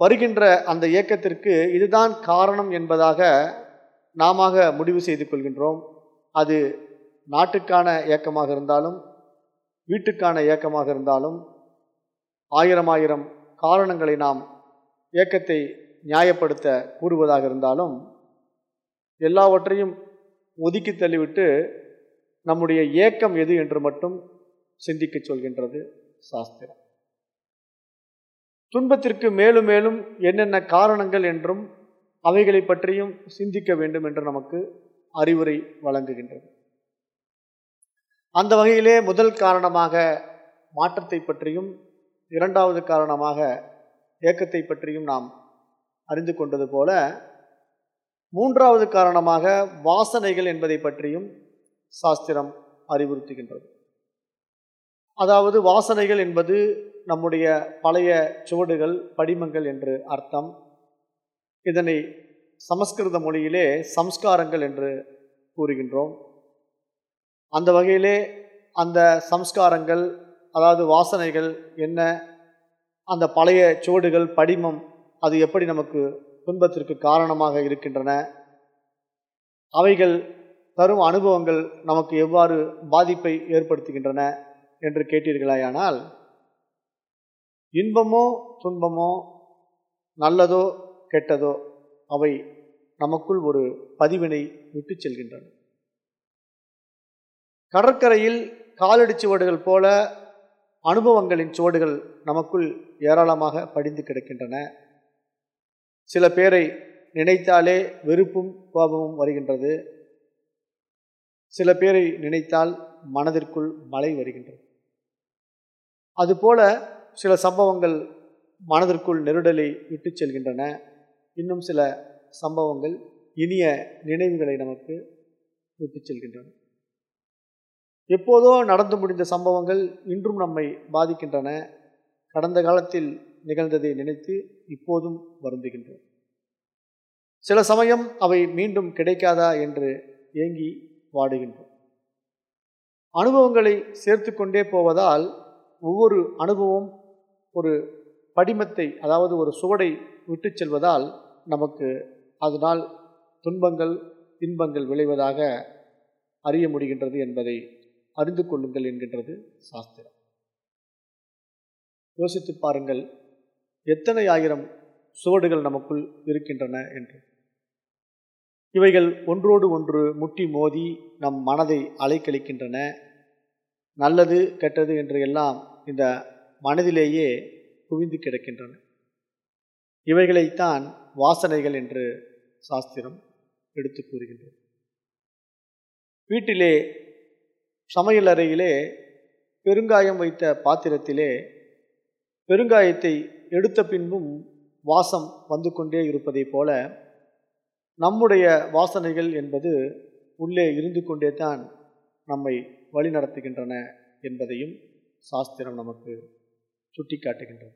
வருகின்ற அந்த இயக்கத்திற்கு இதுதான் காரணம் என்பதாக நாம முடிவு செய்து கொள்கின்றோம். அது நாட்டுக்கான ஏக்கமாக இருந்தாலும் வீட்டுக்கான ஏக்கமாக இருந்தாலும் ஆயிரம் ஆயிரம் காரணங்களை நாம் ஏக்கத்தை நியாயப்படுத்த கூறுவதாக இருந்தாலும் எல்லாவற்றையும் ஒதுக்கி தள்ளிவிட்டு நம்முடைய ஏக்கம் எது என்று மட்டும் சிந்திக்க சொல்கின்றது சாஸ்திரம். துன்பத்திற்கு மேலும் மேலும் என்னென்ன காரணங்கள் என்றும் அவைகளை பற்றியும் சிந்திக்க வேண்டும் என்று நமக்கு அறிவுரை வழங்குகின்றது. அந்த வகையிலே முதல் காரணமாக மாற்றத்தை பற்றியும் இரண்டாவது காரணமாக ஏக்கத்தை பற்றியும் நாம் அறிந்து கொண்டது போல மூன்றாவது காரணமாக வாசனைகள் என்பதை பற்றியும் சாஸ்திரம் அறிவுறுத்துகின்றது. அதாவது வாசனைகள் என்பது நம்முடைய பழைய சுவடுகள் படிமங்கள் என்று அர்த்தம். இதனை சமஸ்கிருத மொழியிலே சம்ஸ்காரங்கள் என்று கூறுகின்றோம். அந்த வகையிலே அந்த சம்ஸ்காரங்கள் அதாவது வாசனைகள் என்ன அந்த பழைய சுவடுகள் படிமம் அது எப்படி நமக்கு துன்பத்திற்கு காரணமாக இருக்கின்றன. அவைகள் தரும் அனுபவங்கள் நமக்கு எவ்வாறு பாதிப்பை ஏற்படுத்துகின்றன என்று கேட்டீர்களாயானால் இன்பமோ துன்பமோ நல்லதோ கெட்டதோ அவை நமக்குள் ஒரு பதிவினை விட்டு செல்கின்றன. கடற்கரையில் காலடி சுவடுகள் போல அனுபவங்களின் சுவடுகள் நமக்குள் ஏராளமாக படிந்து கிடக்கின்றன. சில பேரை நினைத்தாலே வெறுப்பும் கோபமும் வருகின்றது. சில பேரை நினைத்தால் மனதிற்குள் மழை வருகின்றது. அதுபோல சில சம்பவங்கள் மனதிற்குள் நெருடலை விட்டு செல்கின்றன. இன்னும் சில சம்பவங்கள் இனிய நினைவுகளை நமக்கு விட்டு செல்கின்றன. எப்போதோ நடந்து முடிந்த சம்பவங்கள் இன்றும் நம்மை பாதிக்கின்றன. கடந்த காலத்தில் நிகழ்ந்ததை நினைத்து இப்போதும் வருந்துகின்றோம். சில சமயம் அவை மீண்டும் கிடைக்காதா என்று ஏங்கி வாடுகின்றோம். அனுபவங்களை சேர்த்து கொண்டே போவதால் ஒவ்வொரு அனுபவம் ஒரு படிமத்தை அதாவது ஒரு சுவடை விட்டு செல்வதால் நமக்கு அதனால் துன்பங்கள் இன்பங்கள் விளைவதாக அறிய முடிகின்றது என்பதை அறிந்து கொள்ளுங்கள் என்கின்றது சாஸ்திரம். யோசித்து பாருங்கள் எத்தனை ஆயிரம் சுவடுகள் நமக்குள் இருக்கின்றன என்று. இவைகள் ஒன்றோடு ஒன்று முட்டி மோதி நம் மனதை அலைக்கழிக்கின்றன. நல்லது கெட்டது என்று எல்லாம் இந்த மனதிலேயே குவிந்து கிடக்கின்றன. இவைகளைத்தான் வாசனைகள் என்று சாஸ்திரம் எடுத்து கூறுகின்றது. வீட்டிலே சமையல் அறையிலே பெருங்காயம் வைத்த பாத்திரத்திலே பெருங்காயத்தை எடுத்த பின்பும் வாசம் வந்து கொண்டே இருப்பதைப் போல நம்முடைய வாசனைகள் என்பது உள்ளே இருந்து கொண்டே தான் நம்மை வழிநடத்துகின்றன என்பதையும் சாஸ்திரம் நமக்கு சுட்டிக்காட்டுகின்றது.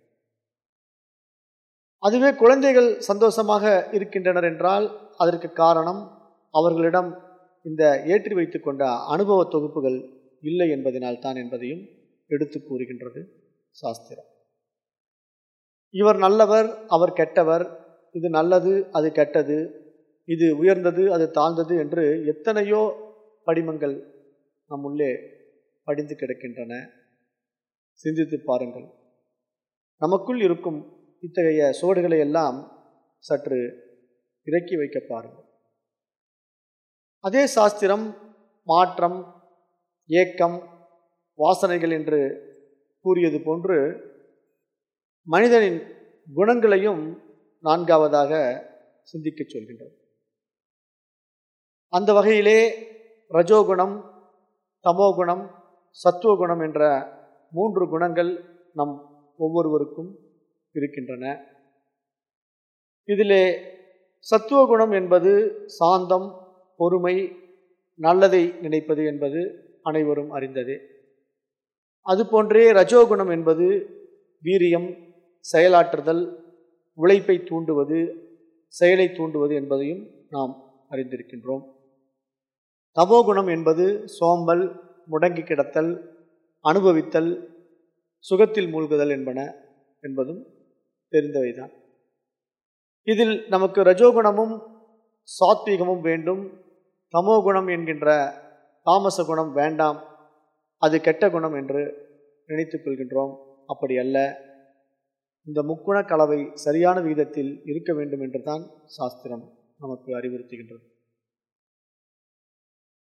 அதுவே குழந்தைகள் சந்தோஷமாக இருக்கின்றனர் என்றால் அதற்கு காரணம் அவர்களிடம் இந்த ஏற்றி வைத்து கொண்ட அனுபவ தொகுப்புகள் இல்லை என்பதனால்தான் என்பதையும் எடுத்து கூறுகின்றது சாஸ்திரம். இவர் நல்லவர் அவர் கெட்டவர். இது நல்லது அது கெட்டது. இது உயர்ந்தது அது தாழ்ந்தது என்று எத்தனையோ படிமங்கள் நம் உள்ளே படிந்து கிடக்கின்றன. சிந்தித்து பாருங்கள். நமக்குள் இருக்கும் இத்தகைய சுவடுகளை எல்லாம் சற்று இறக்கி வைக்க பாருங்கள். அதே சாஸ்திரம் மாற்றம் ஏக்கம் வாசனைகள் என்று கூறியது போன்று மனிதனின் குணங்களையும் நான்காவதாக சிந்திக்கச் சொல்கின்றது அந்த வகையிலே ரஜோகுணம் தமோகுணம் சத்துவகுணம் என்ற மூன்று குணங்கள் நம் ஒவ்வொருவருக்கும் இருக்கின்றன. இதிலே சத்துவகுணம் என்பது சாந்தம் பொறுமை நல்லதை நினைப்பது என்பது அனைவரும் அறிந்ததே. அதுபோன்றே ரஜோகுணம் என்பது வீரியம் செயலாற்றுதல் உழைப்பை தூண்டுவது செயலை தூண்டுவது என்பதையும் நாம் அறிந்திருக்கின்றோம். தமோகுணம் என்பது சோம்பல் முடங்கி கிடத்தல் அனுபவித்தல் சுகத்தில் மூழ்குதல் என்பன என்பதும் தெரிந்தவைதான். இதில் நமக்கு ரஜோகுணமும் சாத்வீகமும் வேண்டும். தமோகுணம் என்கின்ற தாமச குணம் வேண்டாம். அது கெட்ட குணம் என்று நினைத்துக் கொள்கின்றோம். அப்படி அல்ல. இந்த முக்குண கலவை சரியான விகிதத்தில் இருக்க வேண்டும் என்று தான் சாஸ்திரம் நமக்கு அறிவுறுத்துகின்றது.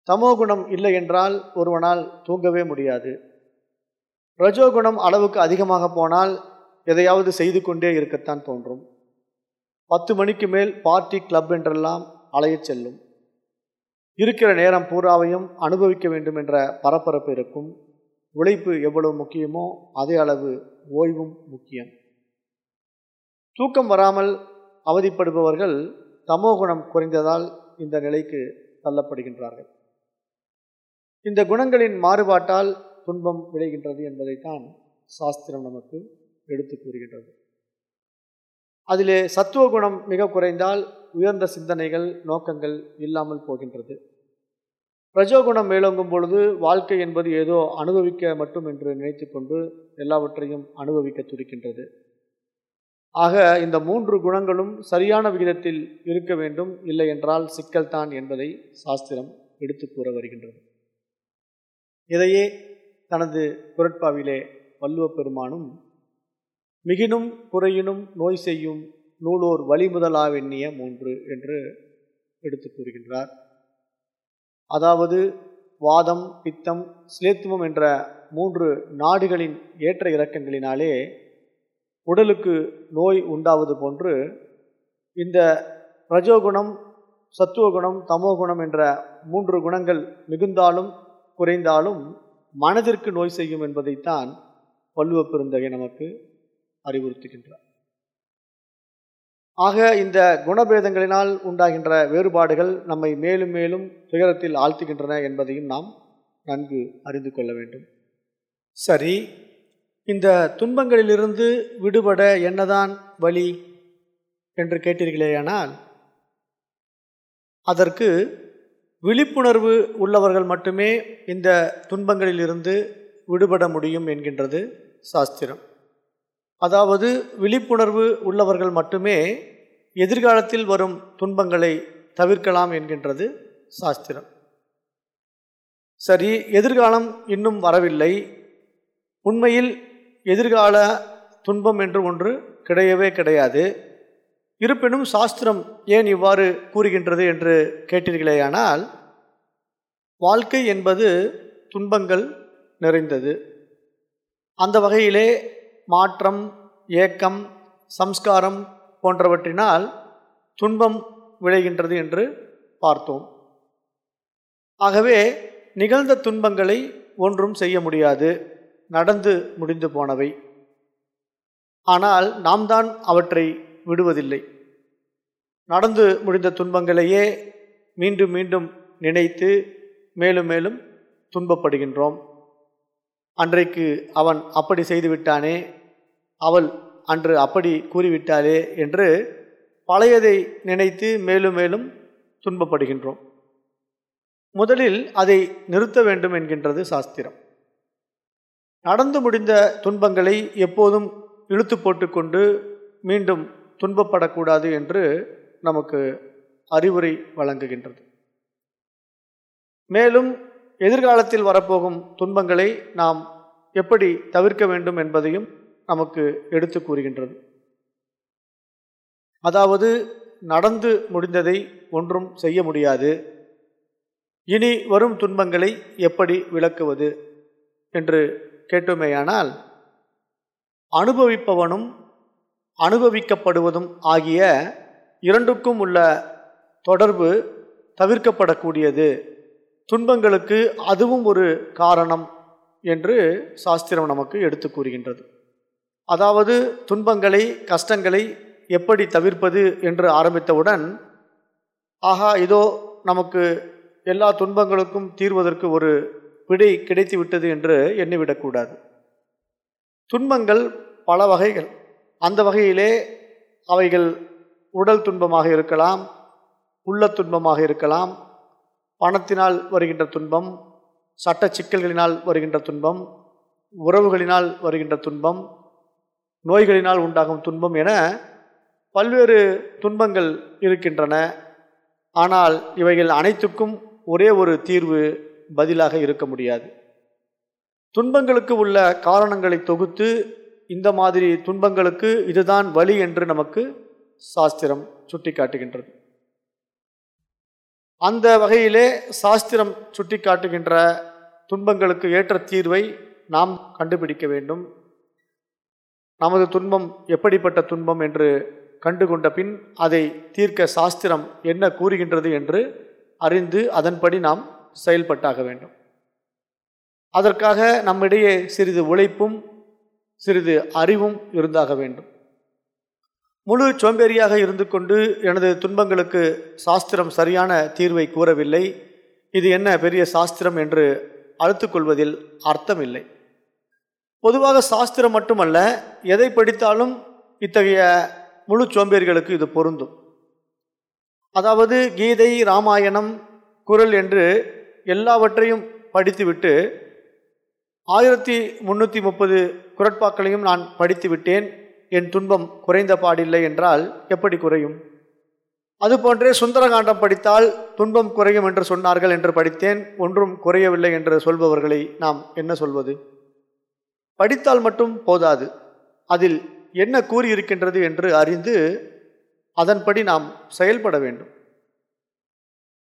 தமோகுணம் இல்லை என்றால் ஒருவனால் தூங்கவே முடியாது. ரஜோகுணம் அளவுக்கு அதிகமாக போனால் எதையாவது செய்து கொண்டே இருக்கத்தான் தோன்றும். பத்து மணிக்கு மேல் பார்ட்டி கிளப் என்றெல்லாம் அலையச் செல்லும். இருக்கிற நேரம் பூராவையும் அனுபவிக்க வேண்டும் என்ற பரபரப்பு இருக்கும். உழைப்பு எவ்வளவு முக்கியமோ அதே அளவு ஓய்வும் முக்கியம். தூக்கம் வராமல் அவதிப்படுபவர்கள் தமோகுணம் குறைந்ததால் இந்த நிலைக்கு தள்ளப்படுகின்றார்கள். இந்த குணங்களின் மாறுபாட்டால் துன்பம் விளைகின்றது என்பதைத்தான் சாஸ்திரம் நமக்கு எடுத்து கூறுகின்றது. அதிலே சத்துவ குணம் மிக குறைந்தால் உயர்ந்த சிந்தனைகள் நோக்கங்கள் இல்லாமல் போகின்றது. பிரஜோகுணம் மேலோங்கும் பொழுது வாழ்க்கை என்பது ஏதோ அனுபவிக்க மட்டும் என்று நினைத்து கொண்டு எல்லாவற்றையும் அனுபவிக்க துடிக்கின்றது. ஆக இந்த மூன்று குணங்களும் சரியான விகிதத்தில் இருக்க வேண்டும் இல்லை என்றால் சிக்கல்தான் என்பதை சாஸ்திரம் எடுத்து கூற வருகின்றது. இதையே தனது குரட்பாவிலே வள்ளுவ பெருமானும் மிகினும் குறையினும் நோய் செய்யும் நூலோர் வழிமுதலாவெண்ணிய மூன்று என்று எடுத்து கூறுகின்றார். அதாவது வாதம் பித்தம் சிலேத்துவம் என்ற மூன்று நாடுகளின் ஏற்ற இறக்கங்களினாலே உடலுக்கு நோய் உண்டாவது போன்று இந்த ரஜோகுணம் சத்துவகுணம் தமோகுணம் என்ற மூன்று குணங்கள் மிகுந்தாலும் குறைந்தாலும் மனதிற்கு நோய் செய்யும் என்பதைத்தான் வள்ளுவ பெருந்தகை நமக்கு அறிவுறுத்துகின்றார். ஆக இந்த குணபேதங்களினால் உண்டாகின்ற வேறுபாடுகள் நம்மை மேலும் மேலும் துயரத்தில் ஆழ்த்துகின்றன என்பதையும் நாம் நன்கு அறிந்து கொள்ள வேண்டும். சரி இந்த துன்பங்களிலிருந்து விடுபட என்னதான் வழி என்று கேட்டீர்களேயானால் அதற்கு விழிப்புணர்வு உள்ளவர்கள் மட்டுமே இந்த துன்பங்களிலிருந்து விடுபட முடியும் என்கின்றது சாஸ்திரம். அதாவது விழிப்புணர்வு உள்ளவர்கள் மட்டுமே எதிர்காலத்தில் வரும் துன்பங்களை தவிர்க்கலாம் என்கின்றது சாஸ்திரம். சரி எதிர்காலம் இன்னும் வரவில்லை. உண்மையில் எதிர்கால துன்பம் என்று ஒன்று கிடையவே கிடையாது. இருப்பினும் சாஸ்திரம் ஏன் இவ்வாறு கூறுகின்றது என்று கேட்டீர்களேயானால் வாழ்க்கை என்பது துன்பங்கள் நிறைந்தது. அந்த வகையிலே மாற்றம் ஏக்கம் சம்ஸ்காரம் போன்றவற்றினால் துன்பம் விளைகின்றது என்று பார்த்தோம். ஆகவே நிகழ்ந்த துன்பங்களை ஒன்றும் செய்ய முடியாது. நடந்து முடிந்து போனவை. ஆனால் நாம் தான் அவற்றை விடுவதில்லை. நடந்து முடிந்த துன்பங்களையே மீண்டும் மீண்டும் நினைத்து மேலும் மேலும் துன்பப்படுகின்றோம். அன்றைக்கு அவன் அப்படி செய்துவிட்டானே அவள் அன்று அப்படி கூறிவிட்டாளே என்று பழையதை நினைத்து மேலும் மேலும் துன்பப்படுகின்றோம். முதலில் அதை நிறுத்த வேண்டும் என்கின்றது சாஸ்திரம். நடந்து முடிந்த துன்பங்களை எப்போதும் இழுத்து போட்டுக்கொண்டு மீண்டும் துன்பப்படக்கூடாது என்று நமக்கு அறிவுரை வழங்குகின்றது. மேலும் எதிர்காலத்தில் வரப்போகும் துன்பங்களை நாம் எப்படி தவிர்க்க வேண்டும் என்பதையும் நமக்கு எடுத்து கூறுகின்றது. அதாவது நடந்து முடிந்ததை ஒன்றும் செய்ய முடியாது. இனி வரும் துன்பங்களை எப்படி விளக்குவது என்று கேட்டோமேயானால் அனுபவிப்பவனும் அனுபவிக்கப்படுவதும் ஆகிய இரண்டுக்கும் உள்ள தொடர்பு தவிர்க்கப்படக்கூடியது. துன்பங்களுக்கு அதுவும் ஒரு காரணம் என்று சாஸ்திரம் நமக்கு எடுத்து கூறுகின்றது. அதாவது துன்பங்களை கஷ்டங்களை எப்படி தவிர்ப்பது என்று ஆரம்பித்தவுடன் ஆகா இதோ நமக்கு எல்லா துன்பங்களுக்கும் தீர்வதற்கு ஒரு விடை கிடைத்து விட்டது என்று எண்ணிவிடக்கூடாது. துன்பங்கள் பல வகைகள். அந்த வகையிலே அவைகள் உடல் துன்பமாக இருக்கலாம் உள்ள துன்பமாக இருக்கலாம் பணத்தினால் வருகின்ற துன்பம் சட்ட சிக்கல்களினால் வருகின்ற துன்பம் உறவுகளினால் வருகின்ற துன்பம் நோய்களினால் உண்டாகும் துன்பம் என பல்வேறு துன்பங்கள் இருக்கின்றன. ஆனால் இவைகள் அனைத்துக்கும் ஒரே ஒரு தீர்வு பதிலாக இருக்க முடியாது. துன்பங்களுக்கு உள்ள காரணங்களை தொகுத்து இந்த மாதிரி துன்பங்களுக்கு இதுதான் வழி என்று நமக்கு சாஸ்திரம் சுட்டிக்காட்டுகின்றது. அந்த வகையிலே சாஸ்திரம் சுட்டி காட்டுகின்ற துன்பங்களுக்கு ஏற்ற தீர்வை நாம் கண்டுபிடிக்க வேண்டும். நமது துன்பம் எப்படிப்பட்ட துன்பம் என்று கண்டுகொண்ட பின் அதை தீர்க்க சாஸ்திரம் என்ன கூறுகின்றது என்று அறிந்து அதன்படி நாம் செயல்பட்டாக வேண்டும். அதற்காக நம்மிடையே சிறிது உழைப்பும் சிறிது அறிவும் இருந்தாக வேண்டும். முழு சோம்பேறியாக இருந்து கொண்டு எனது துன்பங்களுக்கு சாஸ்திரம் சரியான தீர்வை கூறவில்லை. இது என்ன பெரிய சாஸ்திரம் என்று அழுத்துக்கொள்வதில் அர்த்தமில்லை. பொதுவாக சாஸ்திரம் மட்டுமல்ல எதை படித்தாலும் இத்தகைய முழு சோம்பேறிகளுக்கு இது பொருந்தும். அதாவது கீதை ராமாயணம் குரல் என்று எல்லாவற்றையும் படித்துவிட்டு ஆயிரத்தி முன்னூற்றி முப்பது குரட்பாக்களையும் நான் படித்து விட்டேன் என் துன்பம் குறைந்த பாடில்லை என்றால் எப்படி குறையும்? அதுபோன்றே சுந்தரகாண்டம் படித்தால் துன்பம் குறையும் என்று சொன்னார்கள் என்று படித்தேன். ஒன்றும் குறையவில்லை என்று சொல்பவர்களை நாம் என்ன சொல்வது? படித்தால் மட்டும் போதாது. அதில் என்ன கூறியிருக்கின்றது என்று அறிந்து அதன்படி நாம் செயல்பட வேண்டும்.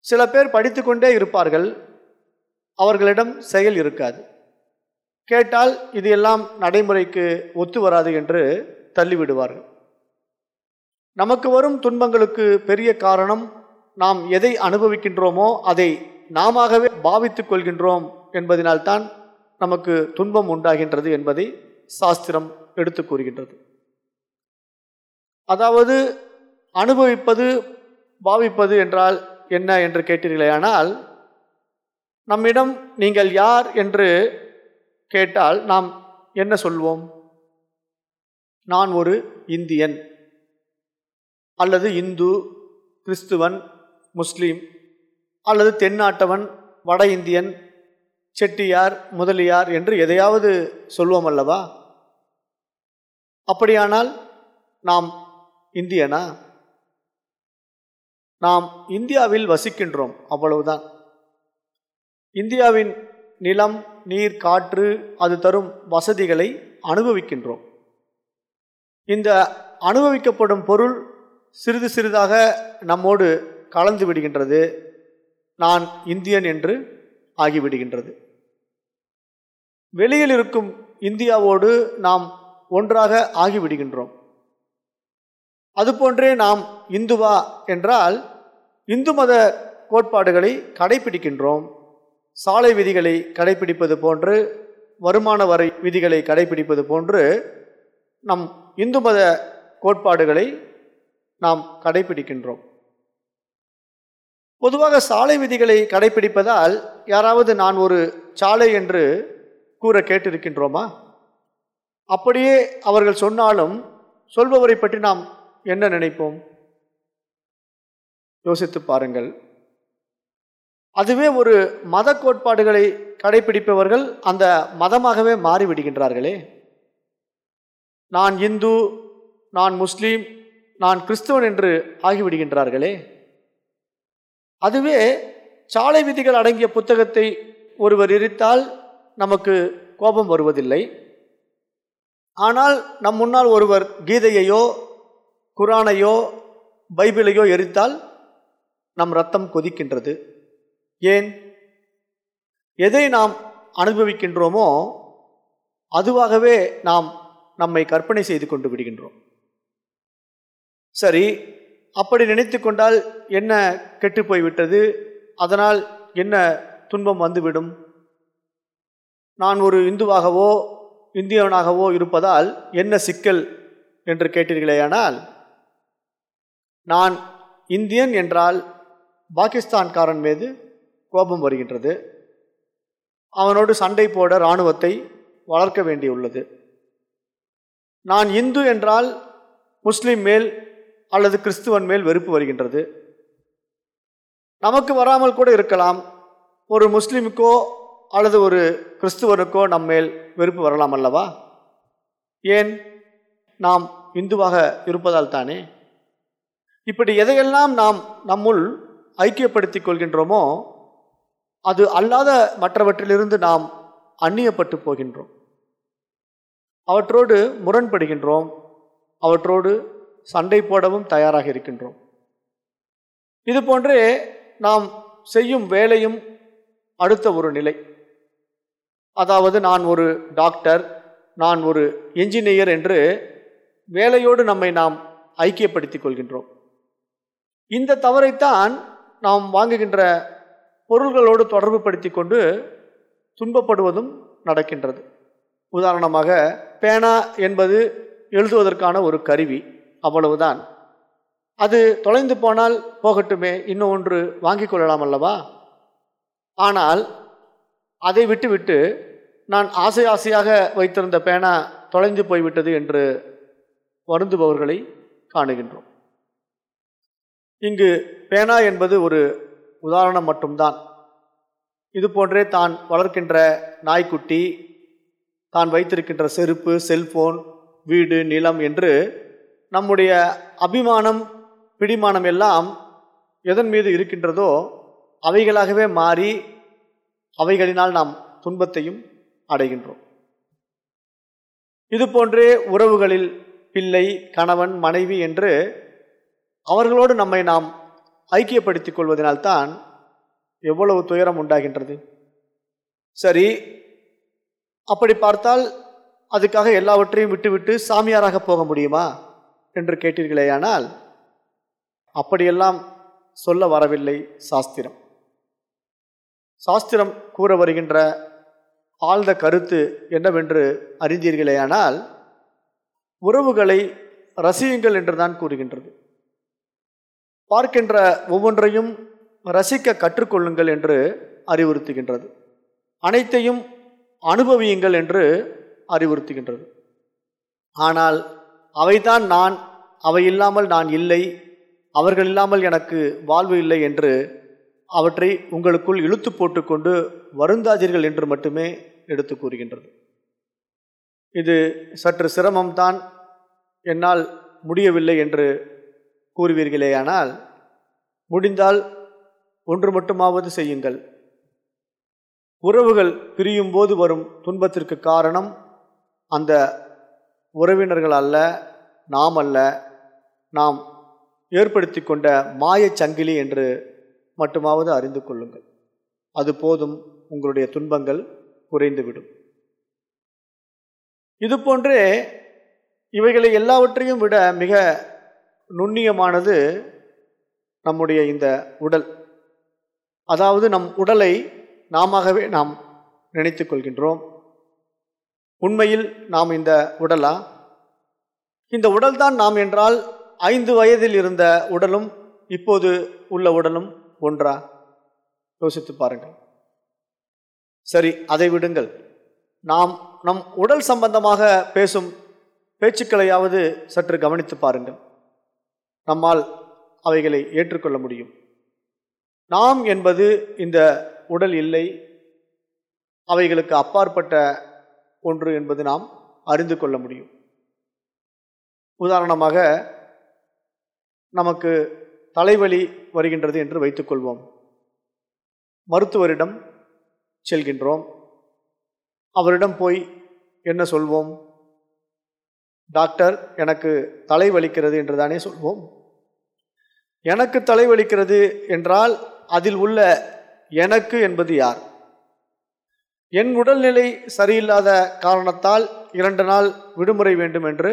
சில பேர் படித்து கொண்டே இருப்பார்கள். அவர்களிடம் செயல் இருக்காது. கேட்டால் இது எல்லாம் நடைமுறைக்கு ஒத்து வராது என்று தள்ளிவிடுவார்கள். நமக்கு வரும் துன்பங்களுக்கு பெரிய காரணம் நாம் எதை அனுபவிக்கின்றோமோ அதை நாமவே பாவித்துக் கொள்கின்றோம் என்பதனால்தான் நமக்கு துன்பம் உண்டாகின்றது என்பதை சாஸ்திரம் எடுத்து கூறுகின்றது. அதாவது அனுபவிப்பது பாவிப்பது என்றால் என்ன என்று கேட்டீர்களேயானால் நம்மிடம் நீங்கள் யார் என்று கேட்டால் நாம் என்ன சொல்வோம்? நான் ஒரு இந்தியன் அல்லது இந்து கிறிஸ்துவன் முஸ்லீம் அல்லது தென்னாட்டவன் வட இந்தியன் செட்டியார் முதலியார் என்று எதையாவது சொல்வோம் அல்லவா? அப்படியானால் நாம் இந்தியனா? நாம் இந்தியாவில் வசிக்கின்றோம் அவ்வளவுதான். இந்தியாவின் நிலம் நீர் காற்று அது தரும் வசதிகளை அனுபவிக்கின்றோம். இந்த அனுபவிக்கப்படும் பொருள் சிறிது சிறிதாக நம்மோடு கலந்து விடுகின்றது. நான் இந்தியன் என்று ஆகிவிடுகின்றது. வெளியில் இருக்கும் இந்தியாவோடு நாம் ஒன்றாக ஆகிவிடுகின்றோம். அதுபோன்றே நாம் இந்துவா என்றால் இந்து மத கோட்பாடுகளை கடைபிடிக்கின்றோம். சாலை விதிகளை கடைபிடிப்பது போன்று வருமான வரி விதிகளை கடைபிடிப்பது போன்று நம் இந்து மத கோட்பாடுகளை நாம் கடைபிடிக்கின்றோம். பொதுவாக சாலை விதிகளை கடைபிடிப்பதால் யாராவது நான் ஒரு சாலை என்று கூற கேட்டிருக்கின்றோமா? அப்படியே அவர்கள் சொன்னாலும் சொல்பவரை பற்றி நாம் என்ன நினைப்போம்? யோசித்து பாருங்கள். அதுவே ஒரு மத கோட்பாடுகளை கடைபிடிப்பவர்கள் அந்த மதமாகவே மாறிவிடுகின்றார்களே. நான் இந்து நான் முஸ்லீம் நான் கிறிஸ்துவன் என்று ஆகிவிடுகின்றார்களே. அதுவே சாலை விதிகள் அடங்கிய புத்தகத்தை ஒருவர் எரித்தால் நமக்கு கோபம் வருவதில்லை. ஆனால் நம் முன்னால் ஒருவர் கீதையையோ குரானையோ பைபிளையோ எரித்தால் நம் ரத்தம் கொதிக்கின்றது. ஏன்? எதை நாம் அனுபவிக்கின்றோமோ அதுவாகவே நாம் நம்மை கற்பனை செய்து கொண்டு விடுகின்றோம். சரி அப்படி நினைத்து கொண்டால் என்ன கெட்டு போய்விட்டது? அதனால் என்ன துன்பம் வந்துவிடும்? நான் ஒரு இந்துவாகவோ இந்தியவனாகவோ இருப்பதால் என்ன சிக்கல் என்று கேட்டீர்களேயானால் நான் இந்தியன் என்றால் பாகிஸ்தான்காரன் மீது கோபம் வருகின்றது. அவனோடு சண்டை போட இராணுவத்தை வளர்க்க வேண்டியுள்ளது. நான் இந்து என்றால் முஸ்லீம் மேல் அல்லது கிறிஸ்துவன் மேல் வெறுப்பு வருகின்றது. நமக்கு வராமல் கூட இருக்கலாம். ஒரு முஸ்லீமுக்கோ அல்லது ஒரு கிறிஸ்துவனுக்கோ நம்மேல் வெறுப்பு வரலாம் அல்லவா? ஏன்? நாம் இந்துவாக இருப்பதால் தானே. இப்படி எதையெல்லாம் நாம் நம்முள் ஐக்கியப்படுத்திக் கொள்கின்றோமோ அது அல்லாத மற்றவற்றிலிருந்து நாம் அந்நியப்பட்டு போகின்றோம். அவற்றோடு முரண்படுகின்றோம். அவற்றோடு சண்டை போடவும் தயாராக இருக்கின்றோம். இது போன்றே நாம் செய்யும் வேலையும் அடுத்த ஒரு நிலை. அதாவது நான் ஒரு டாக்டர் நான் ஒரு என்ஜினியர் என்று வேலையோடு நம்மை நாம் ஐக்கியப்படுத்திக் கொள்கின்றோம். இந்த தவறைத்தான் நாம் வாங்குகின்ற பொருள்களோடு தொடர்பு படுத்தி கொண்டு துன்பப்படுவதும் நடக்கின்றது. உதாரணமாக பேனா என்பது எழுதுவதற்கான ஒரு கருவி அவ்வளவுதான். அது தொலைந்து போனால் போகட்டுமே இன்னும் ஒன்று வாங்கிக் கொள்ளலாம் அல்லவா? ஆனால் அதை விட்டுவிட்டு நான் ஆசை ஆசையாக வைத்திருந்த பேனா தொலைந்து போய்விட்டது என்று வருந்துபவர்களை காணுகின்றோம். இங்கு பேனா என்பது ஒரு உதாரணம் மட்டும்தான். இது போன்றே தான் வளர்க்கின்ற நாய்க்குட்டி தான் வைத்திருக்கின்ற செருப்பு செல்போன் வீடு நிலம் என்று நம்முடைய அபிமானம் பிடிமானம் எல்லாம் எதன் மீது இருக்கின்றதோ அவைகளாகவே மாறி அவைகளினால் நாம் துன்பத்தையும் அடைகின்றோம். இது போன்றே உறவுகளில் பிள்ளை கணவன் மனைவி என்று அவர்களோடு நம்மை நாம் ஐக்கியப்படுத்திக் கொள்வதனால்தான் எவ்வளவு துயரம் உண்டாகின்றது? சரி அப்படி பார்த்தால் அதுக்காக எல்லாவற்றையும் விட்டுவிட்டு சாமியாராக போக முடியுமா? என்று கேட்டீர்களேயானால் அப்படியெல்லாம் சொல்ல வரவில்லை சாஸ்திரம். சாஸ்திரம் கூற வருகின்ற ஆழ்ந்த கருத்து என்னவென்று அறிந்தீர்களேயானால் உறவுகளை ரசியுங்கள் என்றுதான் கூறுகின்றது. பார்க்கின்ற ஒவ்வொன்றையும் ரசிக்க கற்றுக்கொள்ளுங்கள் என்று அறிவுறுத்துகின்றது. அனைத்தையும் அனுபவியுங்கள் என்று அறிவுறுத்துகின்றது. ஆனால் அவைதான் நான் அவை இல்லாமல் நான் இல்லை அவர்கள் இல்லாமல் எனக்கு வாழ்வு இல்லை என்று அவற்றை உங்களுக்குள் இழுத்து போட்டுக்கொண்டு வருந்தாதீர்கள் என்று மட்டுமே எடுத்து கூறுகின்றது. இது சற்று சிரமம்தான் என்னால் முடியவில்லை என்று கூறுவீர்களேயானால் முடிந்தால் ஒன்று மட்டுமாவது செய்யுங்கள். உறவுகள் பிரியும் போது வரும் துன்பத்திற்கு காரணம் அந்த உறவினர்கள் அல்ல நாம் அல்ல. நாம் ஏற்படுத்தி கொண்ட மாயச் சங்கிலி என்று மட்டுமாவது அறிந்து கொள்ளுங்கள். அது போதும் உங்களுடைய துன்பங்கள் குறைந்துவிடும். இதுபோன்றே இவைகளை எல்லாவற்றையும் விட மிக நுண்ணியமானது நம்முடைய இந்த உடல். அதாவது நம் உடலை நாமவே நாம் நினைத்து கொள்கின்றோம். உண்மையில் நாம் இந்த உடலா? இந்த உடல்தான் நாம் என்றால் ஐந்து வயதில் இருந்த உடலும் இப்போது உள்ள உடலும் ஒன்றா? யோசித்து பாருங்கள். சரி அதை விடுங்கள். நாம் நம் உடல் சம்பந்தமாக பேசும் பேச்சுக்களையாவது சற்று கவனித்து பாருங்கள். நம்மால் அவைகளை ஏற்றுக்கொள்ள முடியும். நாம் என்பது இந்த உடல் இல்லை. அவைகளுக்கு அப்பாற்பட்ட ஒன்று என்பது நாம் அறிந்து கொள்ள முடியும். உதாரணமாக நமக்கு தலைவலி வருகின்றது என்று வைத்துக்கொள்வோம் மருத்துவரிடம் செல்கின்றோம். அவரிடம் போய் என்ன சொல்வோம்? டாக்டர் எனக்கு தலை வலிக்கிறது என்று தானே சொல்வோம். எனக்கு தலை வலிக்கிறது என்றால் அதில் உள்ள எனக்கு என்பது யார்? என் உடல்நிலை சரியில்லாத காரணத்தால் இரண்டு நாள் விடுமுறை வேண்டும் என்று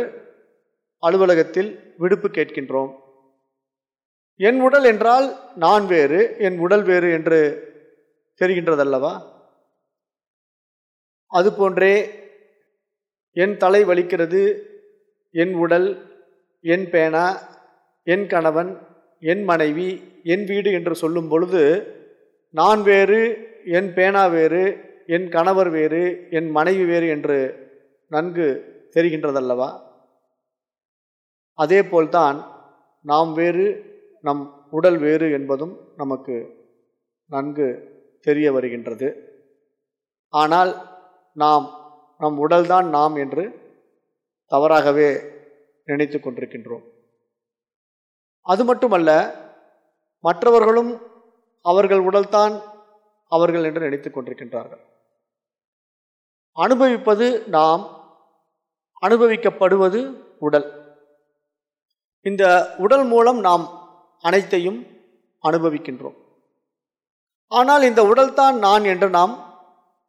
அலுவலகத்தில் விடுப்பு கேட்கின்றோம். என் உடல் என்றால் நான் வேறு என் உடல் வேறு என்று தெரிகின்றதல்லவா? அதுபோன்றே என் தலை வலிக்கிறது என் உடல் என் பேனா என் கணவன் என் மனைவி என் வீடு என்று சொல்லும் பொழுது நான் வேறு என் பேனா வேறு என் கணவர் வேறு என் மனைவி வேறு என்று நன்கு தெரிகின்றதல்லவா? அதே போல்தான் நாம் வேறு நம் உடல் வேறு என்பதும் நமக்கு நன்கு தெரிய வருகின்றது. ஆனால் நாம் நம் உடல்தான் நாம் என்று தவறாகவே நினைத்து கொண்டிருக்கின்றோம். அது மட்டுமல்ல மற்றவர்களும் அவர்கள் உடல்தான் அவர்கள் என்று நினைத்து கொண்டிருக்கின்றார்கள். அனுபவிப்பது நாம் அனுபவிக்கப்படுவது உடல். இந்த உடல் மூலம் நாம் அனைத்தையும் அனுபவிக்கின்றோம். ஆனால் இந்த உடல்தான் நான் என்று நாம்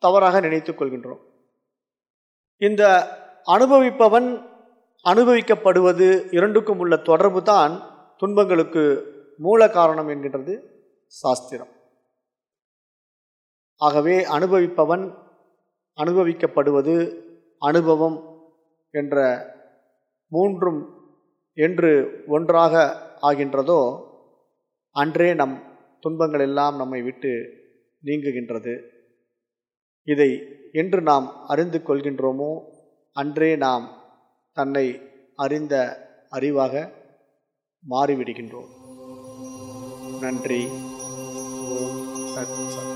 தவறாக நினைத்து கொள்கின்றோம். இந்த அனுபவிப்பவன் அனுபவிக்கப்படுவது இரண்டுக்கும் உள்ள தொடர்பு தான் துன்பங்களுக்கு மூல காரணம் என்கின்றது சாஸ்திரம். ஆகவே அனுபவிப்பவன் அனுபவிக்கப்படுவது அனுபவம் என்ற மூன்றும் என்று ஒன்றாக ஆகின்றதோ அன்றே நம் துன்பங்கள் எல்லாம் நம்மை விட்டு நீங்குகின்றது. இதை என்று நாம் அறிந்து கொள்கின்றோமோ அன்றே நாம் தன்னை அறிந்த அறிவாக மாறிவிடுகின்றோம். நன்றி. சத்